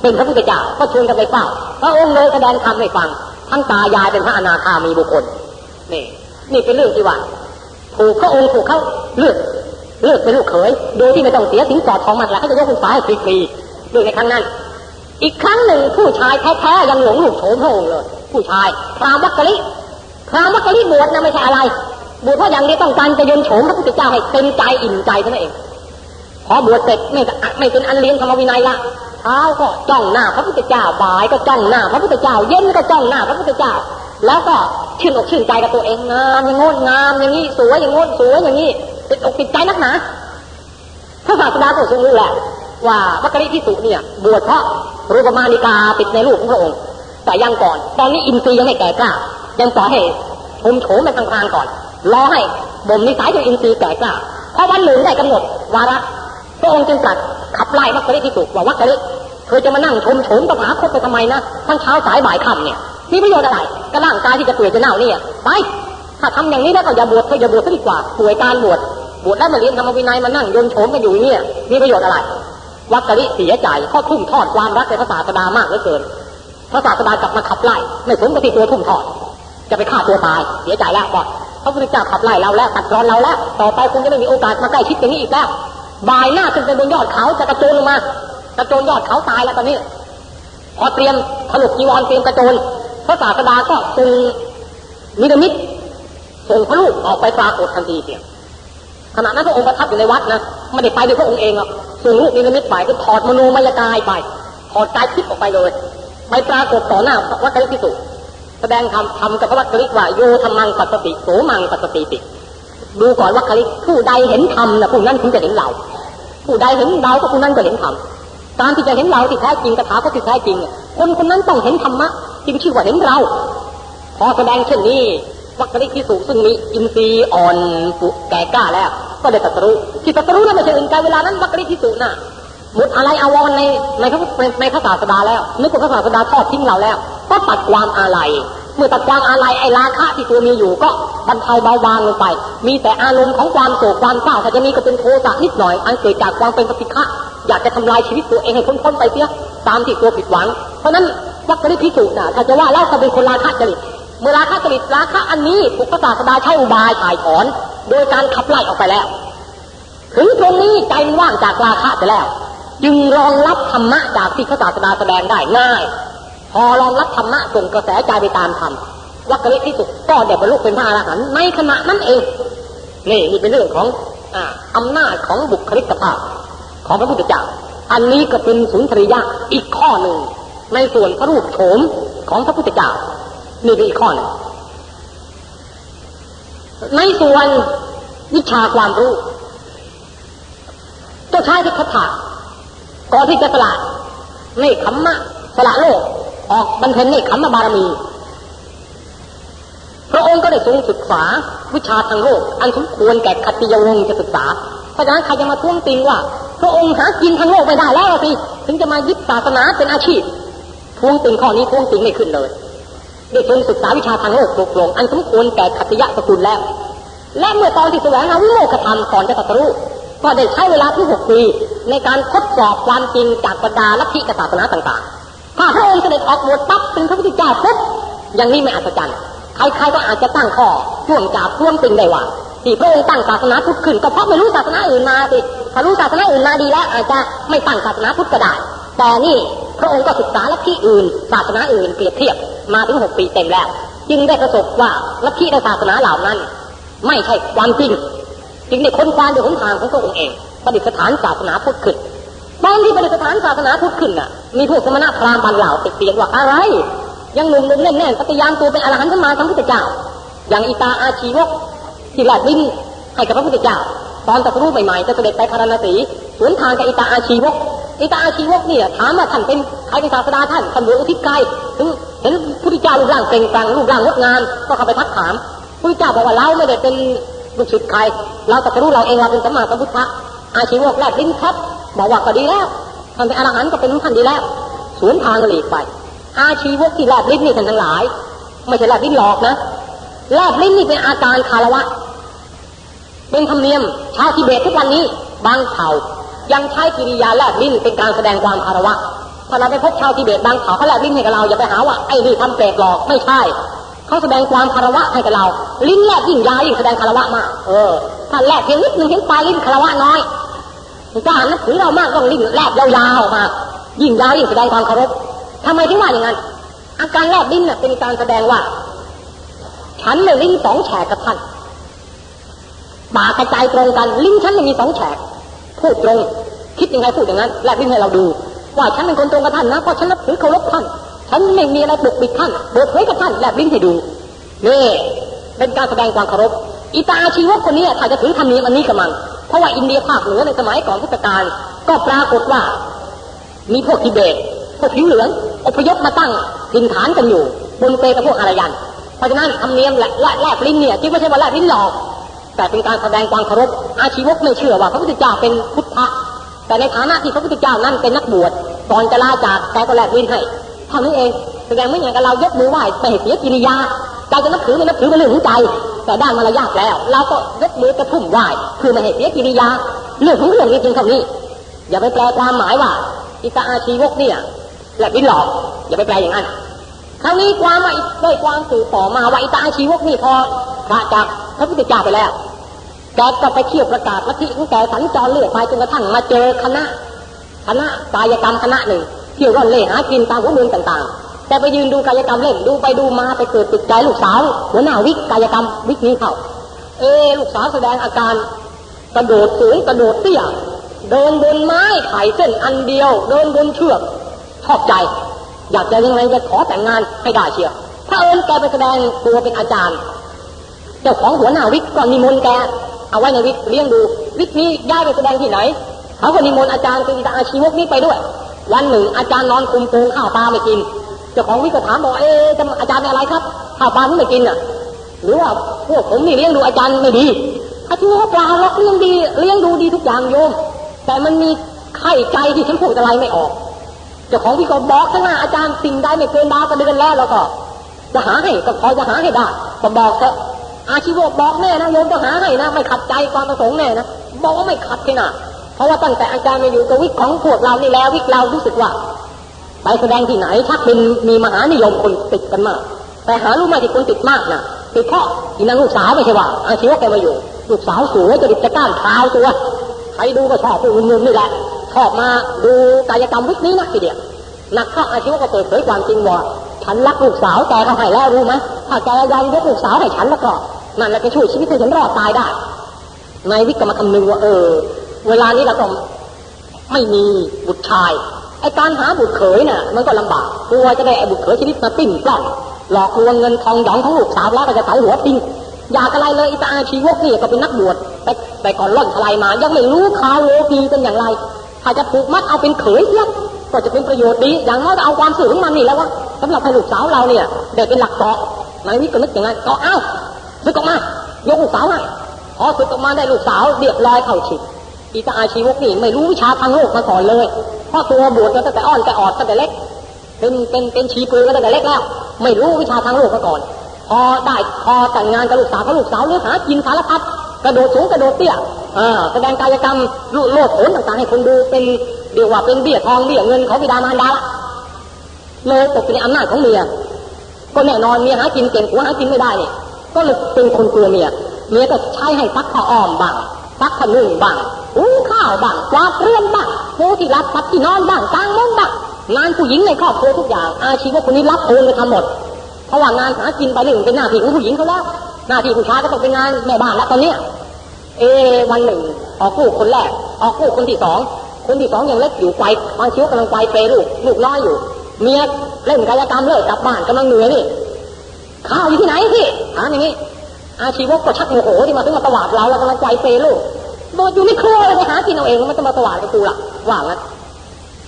B: เป็นพระพุทธเจ้าก็ชวนกันไปเฝ้าพระองค์เลยแสดงธรรมให้ฟัง ทั้งตายายเป็นพระอนาคามีบุคคลนี่นี่เป็นเรื่องที่ว่า ถูกพระองค์ถูกเขาเลือกเลือกเป็นลูกเขย โดยที่ไม่ต้องเสียสินสอดของมันแล้วเขาจะยกคุณฟ้าให้ฟรีๆด้วยในครั้งนั้น อีกครั้งหนึ่งผู้ชายแท้ๆยังหลงลูกโฉมพระองค์เลย ผู้ชายพรามวัคคลิพรามวัคคลิบวชนะไม่ใช่อะไรบวชเพราะอย่างนี้ต้องการจะยนโฉมพระพุทธเจ้าให้เต็มใจอิ่มใจเท่านั้นเองพอบวชเสร็จไม่ไม่เป็นอันเลี้ยงธรรมวินัยละเช้าก็จ้องหน้าพระพุทธเจ้าบ่ายก็จ้องหน้าพระพุทธเจ้าเย็นก็จ้องหน้าพระพุทธเจ้า แล้วก็ชื่นอกชื่นใจกับตัวเองงามอย่างงดงามอย่างนี้สวยอย่างงดสวยอย่างนี้ติดอกติดใจนักหนาพระศาสดาก็ทรงรู้แหละว่ามัคคิริพิสุเนี่ย บวชเพราะรูปมานิกาติดในรูปของพระองค์ แต่ยังก่อน ตอนนี้อินทรีย์ยังไม่แก่กล้า ยังปล่อให้ชมโฉมเป็นกลางๆก่อนรอให้บ่มนิสัยจนอินทรีย์แก่กล้าเพอวันหนึ่งได้กำหนดวาระพระองค์จึงตรัสขับไล่มัคคิริพิสุว่าวัคคิริเธอจะมานั่งชมโฉมตถาคตไปทำไมนะทั้งเช้าสายบ่ายค่ำเนี่ย มีประโยชน์อะไรก็ร่างกายที่จะเปื่อยจะเน่าเนี่ยไปถ้าทำอย่างนี้แล้วก็อย่าบวชเธออย่าบวชซะดีกว่าป่วยการบวชบวชแล้วมาเรียนธรรมวินัยมานั่งยนโฉมกันอยู่เนี่ย มีประโยชน์อะไรวัคคลิเสียใจข้อทุ่มทอดความรักในพระศาสดามากเหลือเกินพระศาสดากลับมาขับไล่ไม่สมกับที่ตัวทุ่มทอด จะไปฆ่าตัวตายเสียใจแล้วบอกพระพุทธเจ้าขับไล่เราแล้วตัดรอนเราแล้วต่อไปคงจะไม่มีโอกาสมาใกล้ชิดอย่างนี้อีกแล้วบ่ายหน้าขึ้นไปบนยอดเขาจะกระโจนลงมากระโจนยอดเขาตายแล้วตอนนี้พอเตรียมถลุกจีวรเตรียมกระโจน พระศาสดาก็ทรงมิดมิตส่งพระลูกออกไปปรากฏทันทีเสียขณะนั้นพระองค์ประทับอยู่ในวัดนะไม่ได้ไปด้วยพระองค์เองหรอกส่งลูกนิรมิตไปก็ถอดมโนมายกายไปถอดกายทิพย์ออกไปเลยไปปรากฏต่อหน้าวัดกริพิสุแสดงคำทำกับพระวัคคลิว่าโยธรรมังปัสติโสมังปัสติติดูก่อนวัคคลิผู้ใดเห็นธรรมนะผู้นั้นถึงจะเห็นเราผู้ใดเห็นเราก็ผู้นั้นก็เห็นธรรมการที่จะเห็นเราที่แท้จริงกระถาก็ที่แท้จริงคนคนนั้นต้องเห็นธรรมะ ที่ชื่อว่าเห็นเรา พอแสดงเช่นนี้วัคคลิกที่สูงซึ่งมีอินทรีย์อ่อนปุแก่กล้าแล้ว ก็ได้ตัสรู้ที่ตัสรู้นั้นไม่ใช่อื่นไกลเวลานั้นวัคคลิกที่สูงน่ะหมดอะไรอาวรในในพระในพระศาสดาแล้วนึกว่าพระศาสดาทอดทิ้งเราแล้ว ก็ตัดความอาลัยเมื่อตัดความอาลัยไอ้ราคะที่ตัวมีอยู่ก็บรรเทาเบาบางลงไป มีแต่อารมณ์ของความโศกความเศร้าถ้าจะมีก็เป็นโทสะนิดหน่อย อันเกิดจากความเป็นปฏิฆะอยากจะทำลายชีวิตตัวเองให้พ้นไปเสียตามที่ตัวผิดหวัง เพราะนั้น วัคคลิพิสุนะถ้าจะว่าแล้วเขาเป็นคนราคะจริตเมื่อราคะจริตราคะอันนี้ปุกศาสดาใช้อุบายถ่ายถอน โดยการขับไล่ออกไปแล้ว ถึงตรงนี้ใจว่างจากราคะไปแล้ว จึงรองรับธรรมะจากที่พระศาสดาแสดงได้ง่าย พอรองรับธรรมะส่งกระแสใจไปตามธรรมวัคคลิที่สุก็เด็บรรลุเป็นพระอรหันต์ในขณะนั้นเองนี่นี่เป็นเรื่องของอ่าอำนาจของบุคลิกภาพของพระพุทธเจ้า อันนี้ก็เป็นสุนทรียะอีกข้อหนึ่ง ในส่วนพระรูปโฉมของพระพุทธเจ้านี่เป็นอีกข้อหนึ่งในส่วนวิชาความรู้เจ้าชายทิคถาก่อนที่จะสละเนคขมมะสละโลก ออกบรรเทนเนคขมมะบารมี พระองค์ก็ได้ทรงศึกษาวิชาทางโลก อันสมควรแก่คติยวงจะศึกษาเพราะฉะนั้นใครจะมาท้วงติงว่า พระองค์หากินทางโลกไม่ได้แล้วสิถึงจะมายึดศาสนาเป็นอาชีพ ท้วงติงข้อนี้ท้วงติงไม่ขึ้นเลยได้ทรงศึกษาวิชาทางโลกตกลงอันสมควรแก่คติยะสกุลแล้ว และเมื่อตอนที่แสวงหาวิโมกขธรรมก่อนจะตรัสรู้ก็ได้ใช้เวลาที่หกปีในการทดสอบความจริงจากบรรดาลัทธิศาสนาต่างๆ ถ้าพระองค์เสด็จออกบวชปั๊บเป็นพระพุทธเจ้าปุ๊บอย่างนี้ไม่อัศจรรย์ใครๆก็อาจจะตั้งข้อช่วงจับร่วมติงได้ว่าที่พระองค์ตั้งศาสนาพุทธขึ้นก็เพราะไม่รู้ศาสนาอื่นมาสิถ้ารู้ศาสนาอื่นมาดีแล้วอาจจะไม่ตั้งศาสนาพุทธก็ได้ แต่นี่พระองค์ก็ศึกษาลัทธิอื่น ศาสนาอื่นเปรียบเทียบมาถึงหกปีเต็มแล้ว จึงได้ประสบว่าลัทธิและศาสนาเหล่านั้น ไม่ใช่ความจริง จึงได้ค้นคว้าด้วยหนทางของพระองค์เองประดิษฐานศาสนาพุทธขึ้นตอนที่ประดิษฐานศาสนาพุทธขึ้นน่ะ มีพวกสมณะพราหมณ์บรรเหล่าติดเตียนว่าอะไร ยังหนุ่มหนุ่มแน่นแน่นปฏิญาณตัวเป็นอรหันต์สมมาสัมพุทธเจ้า อย่างอิตาอาชีวกที่แลดลิ้นให้กับพระพุทธเจ้า ตอนตรัสรู้ใหม่ๆจะเสด็จไปพาราณสีสวนทางกับอิตาอาชีวกอิตาอาชีวกเนี่ยถามว่าท่านเป็นใครเป็นศาสดาท่านท่านบวชอุทิศกายถึงเห็นพุทธเจ้ารูปร่างเปล่งปลั่งรูปร่างงดงามก็เข้าไปทักถามพุทธเจ้าบอกว่าเราไม่ได้เป็นลูกศิษย์ใคร เราตรัสรู้เราเองเราเป็นสัมมาสัมพุทธะอาชีวกแลดลิ้นครับบอกว่าก็ดีแล้วท่านเป็นอรหันต์ก็เป็นท่านดีแล้ว สวนทางหลีกไป อาชีวกที่แลบลิ้นนี่ท่านทั้งหลาย ไม่ใช่แลบลิ้นหลอกนะแลบลิ้นนี่เป็นอาการคารวะ เป็นธรรมเนียมชาวทิเบตทุกวันนี้บางเผ่ายังใช้กิริยาแลบลิ้นเป็นการแสดงความคารวะถ้าเราไปพบชาวทิเบตบางเผ่าเขาแลบลิ้นให้กับเราอย่าไปหาว่าไอ้นี่ทำเปรตหลอกไม่ใช่เขาแสดงความคารวะให้กับเรา ลิ้นแลบยิ่งยาวยิ่งแสดงคารวะมากเออถ้าแลบเพียงนิดนึงเห็นปลายลิ้นคารวะน้อยจะหันนับถือเรามากต้องลิ้นแลบยาวๆออกมายิ่งยาวยิ่งแสดงความเคารพทำไมถึงว่าอย่างนั้นอาการแลบลิ้นเป็นการแสดงว่าฉันไม่ลิ้นสองแฉกกับท่าน ปากกระจายตรงกัน ลิ้นฉันไม่มีสองแฉกพูดตรง คิดยังไงพูดอย่างนั้นแลบลิ้นให้เราดู ว่าฉันเป็นคนตรงกับท่านนะเพราะฉันนับถือเคารพท่าน ฉันไม่มีอะไรปกปิดท่านเปิดเผยกับท่านแลบลิ้นให้ดูนี่เป็นการแสดงความเคารพอิตาชีวะคนนี้ถ้าจะถือธรรมเนียมอันนี้กับมันเพราะว่าอินเดียภาคเหนือในสมัยก่อนพุทธกาลก็ปรากฏว่า มีพวกทิเบตพวกผิวเหลืองอพยพมาตั้งถิ่นฐานกันอยู่ บนเปกับพวกอารยันเพราะฉะนั้นธรรมเนียมและแลบลิ้นเนี่ยจึงไม่ใช่ว่าแลบลิ้นหลอก แต่เป็นการแสดงความเคารพอาชีวกไม่เชื่อว่าพระพุทธเจ้าเป็นพุทธะแต่ในฐานะที่พระพุทธเจ้านั้นเป็นนักบวชตอนจะลาจากแกก็แลบลิ้นให้เท่านี้เองแสดงไม่อย่างกับเรายกมือไหว้ไม่เสียกิริยาใจจะนับถือไม่นับถือเป็นเรื่องของใจ แต่ด้านมารยาทแล้ว เราก็ยกมือกระทุ่มไหว้คือไม่ให้เสียกิริยา เรื่องของเรื่องนี้จริงเท่านี้ อย่าไปแปลความหมายว่าอิตาอาชีวกเนี่ยแหละวินหลอก อย่าไปแปลอย่างนั้นคราวนี้ความว่าด้วยความสื่อต่อมาว่าอิตาอาชีวกนี่พอพระจากพระพุทธเจ้าไปแล้ว แกก็ไปเที่ยวประกาศลัทธิของแกสัญจรเลื่อยไปจนกระทั่งมาเจอคณะ คณะกายกรรมคณะหนึ่งเที่ยวร่อนเล่หากินตามหัวเมืองต่างๆ แต่ไปยืนดูกายกรรมเล่นดูไปดูมาไปเกิดติดใจลูกสาวหัวหน้าวิกกายกรรมวิกนี้เข้าเอลูกสาวแสดงอาการกระโดดสูงกระโดดเตี้ยเดินบนไม้ไข่เส้นอันเดียว เดินบนเชือกชอบใจ อยากจะยังไงจะขอแต่งงานให้ได้เชียวถ้าเอิญแกไปแสดงตัวเป็นอาจารย์ เจ้าของหัวหน้าวิกก็นิมนต์แก เอาไว้ในวิกเลี้ยงดู วิกนี้ย้ายไปแสดงที่ไหนเขาก็นิมนต์อาจารย์คืออาชีวกนี้ไปด้วย วันหนึ่งอาจารย์นอนคุมโปงข้าวปลาไม่กินเจ้าของวิกก็ถามบอกเอ๊ะจะอาจารย์อะไรครับข้าวปลาไม่กินอะ หรือว่าพวกผมนี่เลี้ยงดูอาจารย์ไม่ดีอาชีวะปลาหรอกเลี้ยงดีเลี้ยงดูดีทุกอย่างโยม แต่มันมีไข่ใจที่ฉันพูดอะไรไม่ออกเจ้าของวิกก็บอกข้างหน้าอาจารย์สิ่งใดไม่เกินดาวกระเดือนแล้วแล้วก็จะหาให้ก็พอจะหาให้ได้ก็บอกเถอะ อาชีวะบอกแน่นะโยมจะหาให้นะไม่ขัดใจความประสงค์แน่นะบอกว่าไม่ขัดที่น่ะ เพราะว่าตั้งแต่อาจารย์มาอยู่กับวิกของพวกเรานี่แล้ววิกเรารู้สึกว่า ไปแสดงที่ไหนชักเป็นมีมหานิยมคนติดกันมาก แต่หารู้ไหมที่คนติดมากนะติดเพราะที่นางลูกสาวไม่ใช่ว่าอาชีวะแกมาอยู่ลูกสาวสวยจะดิบจะก้านเท้าตัวใครดูก็ชอบผู้เงินนี่แหละชอบมาดูกายกรรมวิกนี้นักทีเดียวนักข้าอาชีวะก็เปิดเผยความจริงว่า ฉันรักลูกสาวแกเขาให้แล้วรู้ไหมถ้าแกยอมยกลูกสาวให้ฉันแล้วก็นั่นแหละจะช่วยชีวิตให้ฉันรอดตายได้นายวิกก็มาคำนึงว่าเออ เวลานี้เราต้องไม่มีบุตรชายไอการหาบุตรเขยน่ะ มันก็ลำบากกลัวจะได้ไอบุตรเขยชนิดมาปิ้งปล้องหลอกลวงเงินทองหยองของลูกสาวแล้วก็จะใส่หัวปิ้งอยากอะไรเลยอิตาชีวกนี่ก็เป็นนักบวชไปไปก่อนล่อนทลายมา ยังไม่รู้ข่าวโลกีเป็นอย่างไรถ้าจะผูกมัดเอาเป็นเขยเสีย ก็จะเป็นประโยชน์ดี อย่างน้อยก็เอาความสื่อของมันนี่แล้ววะสำหรับให้ลูกสาวเราเนี่ยได้เป็นหลักเกาะนายวิก็นึกอย่างนั้นก็เอ้าซึกออกมายกลูกสาวให้พอซึกออกมาได้ลูกสาวเรียบร้อยเข้าฉิดอิตาอาชีวกนี่ไม่รู้วิชาทางโลกมาก่อนเลยพราะตัวบวชมาตั้งแต่อ่อนแต่ออดตั้งแต่เล็กเป็นเป็นเป็นชีปืนมาตั้งแต่เล็กแล้ว ไม่รู้วิชาทางโลกมาก่อน พอได้พอแต่งงานกับลูกสาวเขาลูกสาวเลือกหากินสารพัด กระโดดสูงกระโดดเตี้ยแสดงกายกรรมโลดโผนต่างๆ ให้คนดูเป็นเรียกว่าเป็นเบี้ยทองเบี้ยเงินของบิดามารดาละเลยตกเป็นอำนาจของเมียก็แน่นอนเมียหากินเก่งผัวหากินไม่ได้เนี่ยก็เลยเป็นคนกลัวเมียเมียก็ใช้ให้ซักผ้าอ้อมบ้างซักผ้านุ่งบ้างอุ้งข้าวบ้างกวาดเรือนบ้างปูที่รับพัดที่นอนบ้างกางมุ้งบ้างงานผู้หญิงในครอบครัวทุกอย่าง อาชีพว่าคนนี้รับโอนเลยทำหมดเพราะว่างานหากินไปเรื่องเป็นหน้าที่ของผู้หญิงเขาแล้ว หน้าที่ผู้ชายก็ต้องเป็นงานแม่บ้านแล้วตอนเนี้ยเอ วันหนึ่ง ออกลูกคนแรก ออกลูกคนที่สองคนที่สองยังเล็กอยู่ไกวบางชีวกำลังไกวเปลูกลูกน้อยอยู่ เมียเล่นกายกรรมเลิกกลับบ้านกำลังเหนื่อยนี่ข้าวอยู่ที่ไหนพี่ถามอย่างนี้ อาชีวกก็ชักโมโหที่มาถึงมาตวาดเราเรากำลังไกวเปลูกบอกอยู่ในครัวเลยไปหากินเอาเองมันจะมาตวาดกับกูล่ะว่างั้น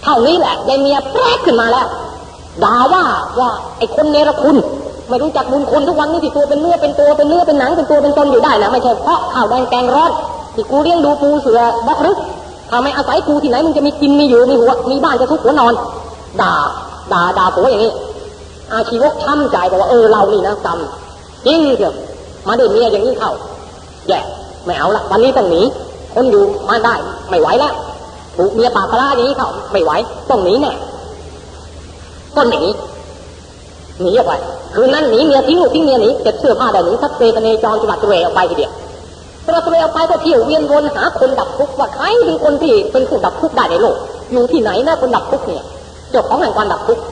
B: เท่านี้แหละยายเมียแปรขึ้นมาแล้วด่าว่าว่าไอ้คนเนรคุณ ไม่รู้จักบุญคุณทุกวันนี้ที่ตัวเป็นเนื้อเป็นตัวเป็นเนื้อเป็นหนังเป็นตัวเป็นตนอยู่ได้นะไม่ใช่เพราะข้าวแดงแกงร้อนที่กูเลี้ยงดูปูเสือบักรึกถ้าไม่อาศัยกูที่ไหนมึงจะมีกินมีอยู่มีหัวมีบ้านจะทุกหัวนอน ด่า ด่าด่าผัวอย่างนี้ อาชีวกช้ำใจบอกว่าเออเรานี่นะกรรมจริงเถอะมาได้เมียอย่างนี้เข้าแย่ไม่เอาละวันนี้ต้องหนีคนอยู่มาได้ ไม่ไหวแล้วถูกเมียปากปลาอย่างนี้เข้าไม่ไหวต้องหนีแน่ก็หนี หนีออกไปคืนนั้นหนีเมียทิ้งลูกทิ้งเมียหนีเก็บเสื้อผ้าได้หนีทัดเตกันในจรจังหวัดตะเวออกไปทีเดียวตะเวออกไปก็เที่ยวเวียนวนหาคนดับทุกข์ว่าใครเป็นคนที่เป็นผู้ดับทุกข์ได้ในโลกอยู่ที่ไหนนะคนดับทุกข์เนี่ยเจ้าของแห่งความดับทุกข์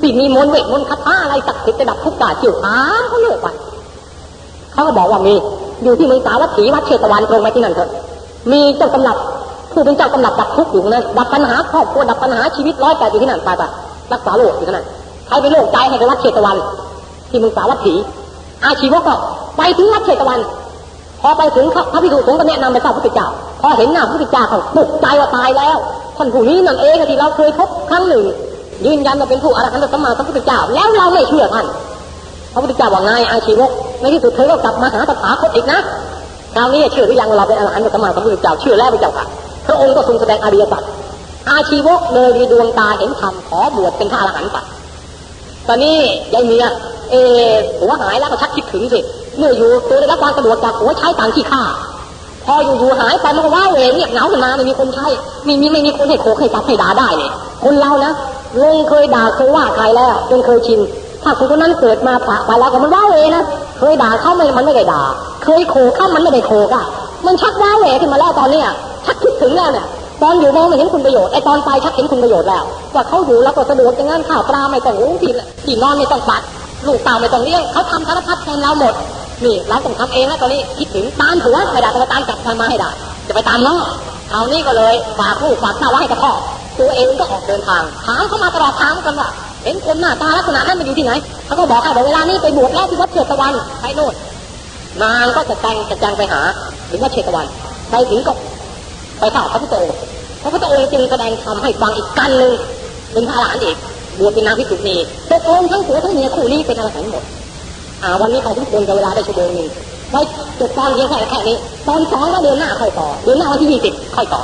B: ที่มีมนเวทมนคาถาอะไรศักดิ์สิทธิ์จะดับทุกข์ได้เที่ยวหาเขาเลิกไปเขาก็บอกว่ามีอยู่ที่เมืองสาวัตถีวัดเชตวันตรงไปที่นั่นเถอะ มีเจ้าตำรับผู้เป็นเจ้าตำรับดับทุกข์อยู่นั้นดับปัญหาครอบครัวดับปัญหาชีวิตร้อยแปดอยู่ที่นั่นไปไปรักษาโรคอยู่ที่นั่น ใครไปโรคใจให้ไปวัดเชตวัน ที่มืองสาวัตถีอาชีวก็ไปถึงวัดเชตวัน พอไปถึงพระพิสุสงฆ์ก็แนะนำไปเจ้าพระพุทธเจ้า พอเห็นหน้าพระพุทธเจ้าเขาตกใจว่าตายแล้วท่านผู้นี้นั่นเองที่เราเคยพบครั้งหนึ่ง ยืนยันว่าเป็นผู้อรหันตสัมมาสัมพุทธเจ้า แล้วเราไม่เชื่อท่านพระพุทธเจ้าว่าไงอาชีวกในที่สุดเธอก็กลับมาหาตถาคตอีกนะคราวนี้เชื่อหรือยังเราเป็นอรหันตสัมมาสัมพุทธเจ้าเชื่อแล้วพระเจ้าค่ะพระองค์ก็ทรงแสดงอริยสัจอาชีวกเลยมีดวงตาเห็นธรรมขอบวชเป็นพระอรหันต์ปั ตอนนี้ยายเมียเอหัวหายแล้วก็ชักคิดถึงสิ เมื่ออยู่ตัวได้รับความสะดวกจากหัวใช้ต่างที่ข้าพออยู่อยู่หายไปมันก็ว้าเวเงียบเหงาขึ้นมาไม่มีคนใช้มีมีไม่มีคนให้โขกให้จับให้ด่าได้เนี่ยคนเรานะลงเคยด่าเคยว่าใครแล้วจนเคยชิน ถ้าคนคนนั้นเกิดมาปะไปแล้วก็มันว้าเวนะเคยด่าเขาไม่มันไม่ได้ด่า เคยโขกเขามันไม่ได้โขกอะมันชักว้าเวขึ้นมาแล้วตอนเนี้ยชักคิดถึงแล้วเนี่ย ตอนอยู่มองไม่เห็นคุณประโยชน์ไอตอนไปชักเห็นคุณประโยชน์แล้ว ว่าเขาอยู่แล้วก็สะดวกอย่างนั้นข้าวปลาไม่ต้องหุงที่ที่นอนไม่ต้องปัดลูกเต่าไม่ต้องเลี้ยงเขาทำสารพัดแทนเราหมดนี่เราต้องทำเองแล้วตอนนี้คิดถึงตามผัวไม่ได้ก็ตามจับมาให้ได้ จะไปตามน้องคราวนี้ก็เลยฝากลูกฝากเต้าไว้ให้กับพ่อตัวเองก็ออกเดินทางถามเขามาตลอดทางกันว่าเห็นคนหน้าตาลักษณะนั้นมันอยู่ที่ไหนเขาก็บอกให้บอกเวลานี้ไปบวชแล้วที่วัดเชตวันไปโน่นนางก็จะแต่งจะแจงไปหาถึงวัดเชตวันไปถึงก็ ไปเฝ้าพระพุทธองค์พระพุทธองค์จึงแสดงธรรมให้ฟังอีกกันหนึ่งเป็นพระหลานอีกบวชเป็นนางพิสุณีตกลงทั้งผัวทั้งเมียคู่นี้เป็นอะไรกันหมดอ่าวันนี้เขาทุกคนกับเวลาได้ชั่วโมงหนึ่งไว้จบตอนเพียงแค่แค่นี้ ตอนสองก็เดือนหน้าค่อยต่อเดือนหน้าวันที่ยี่สิบค่อยต่อ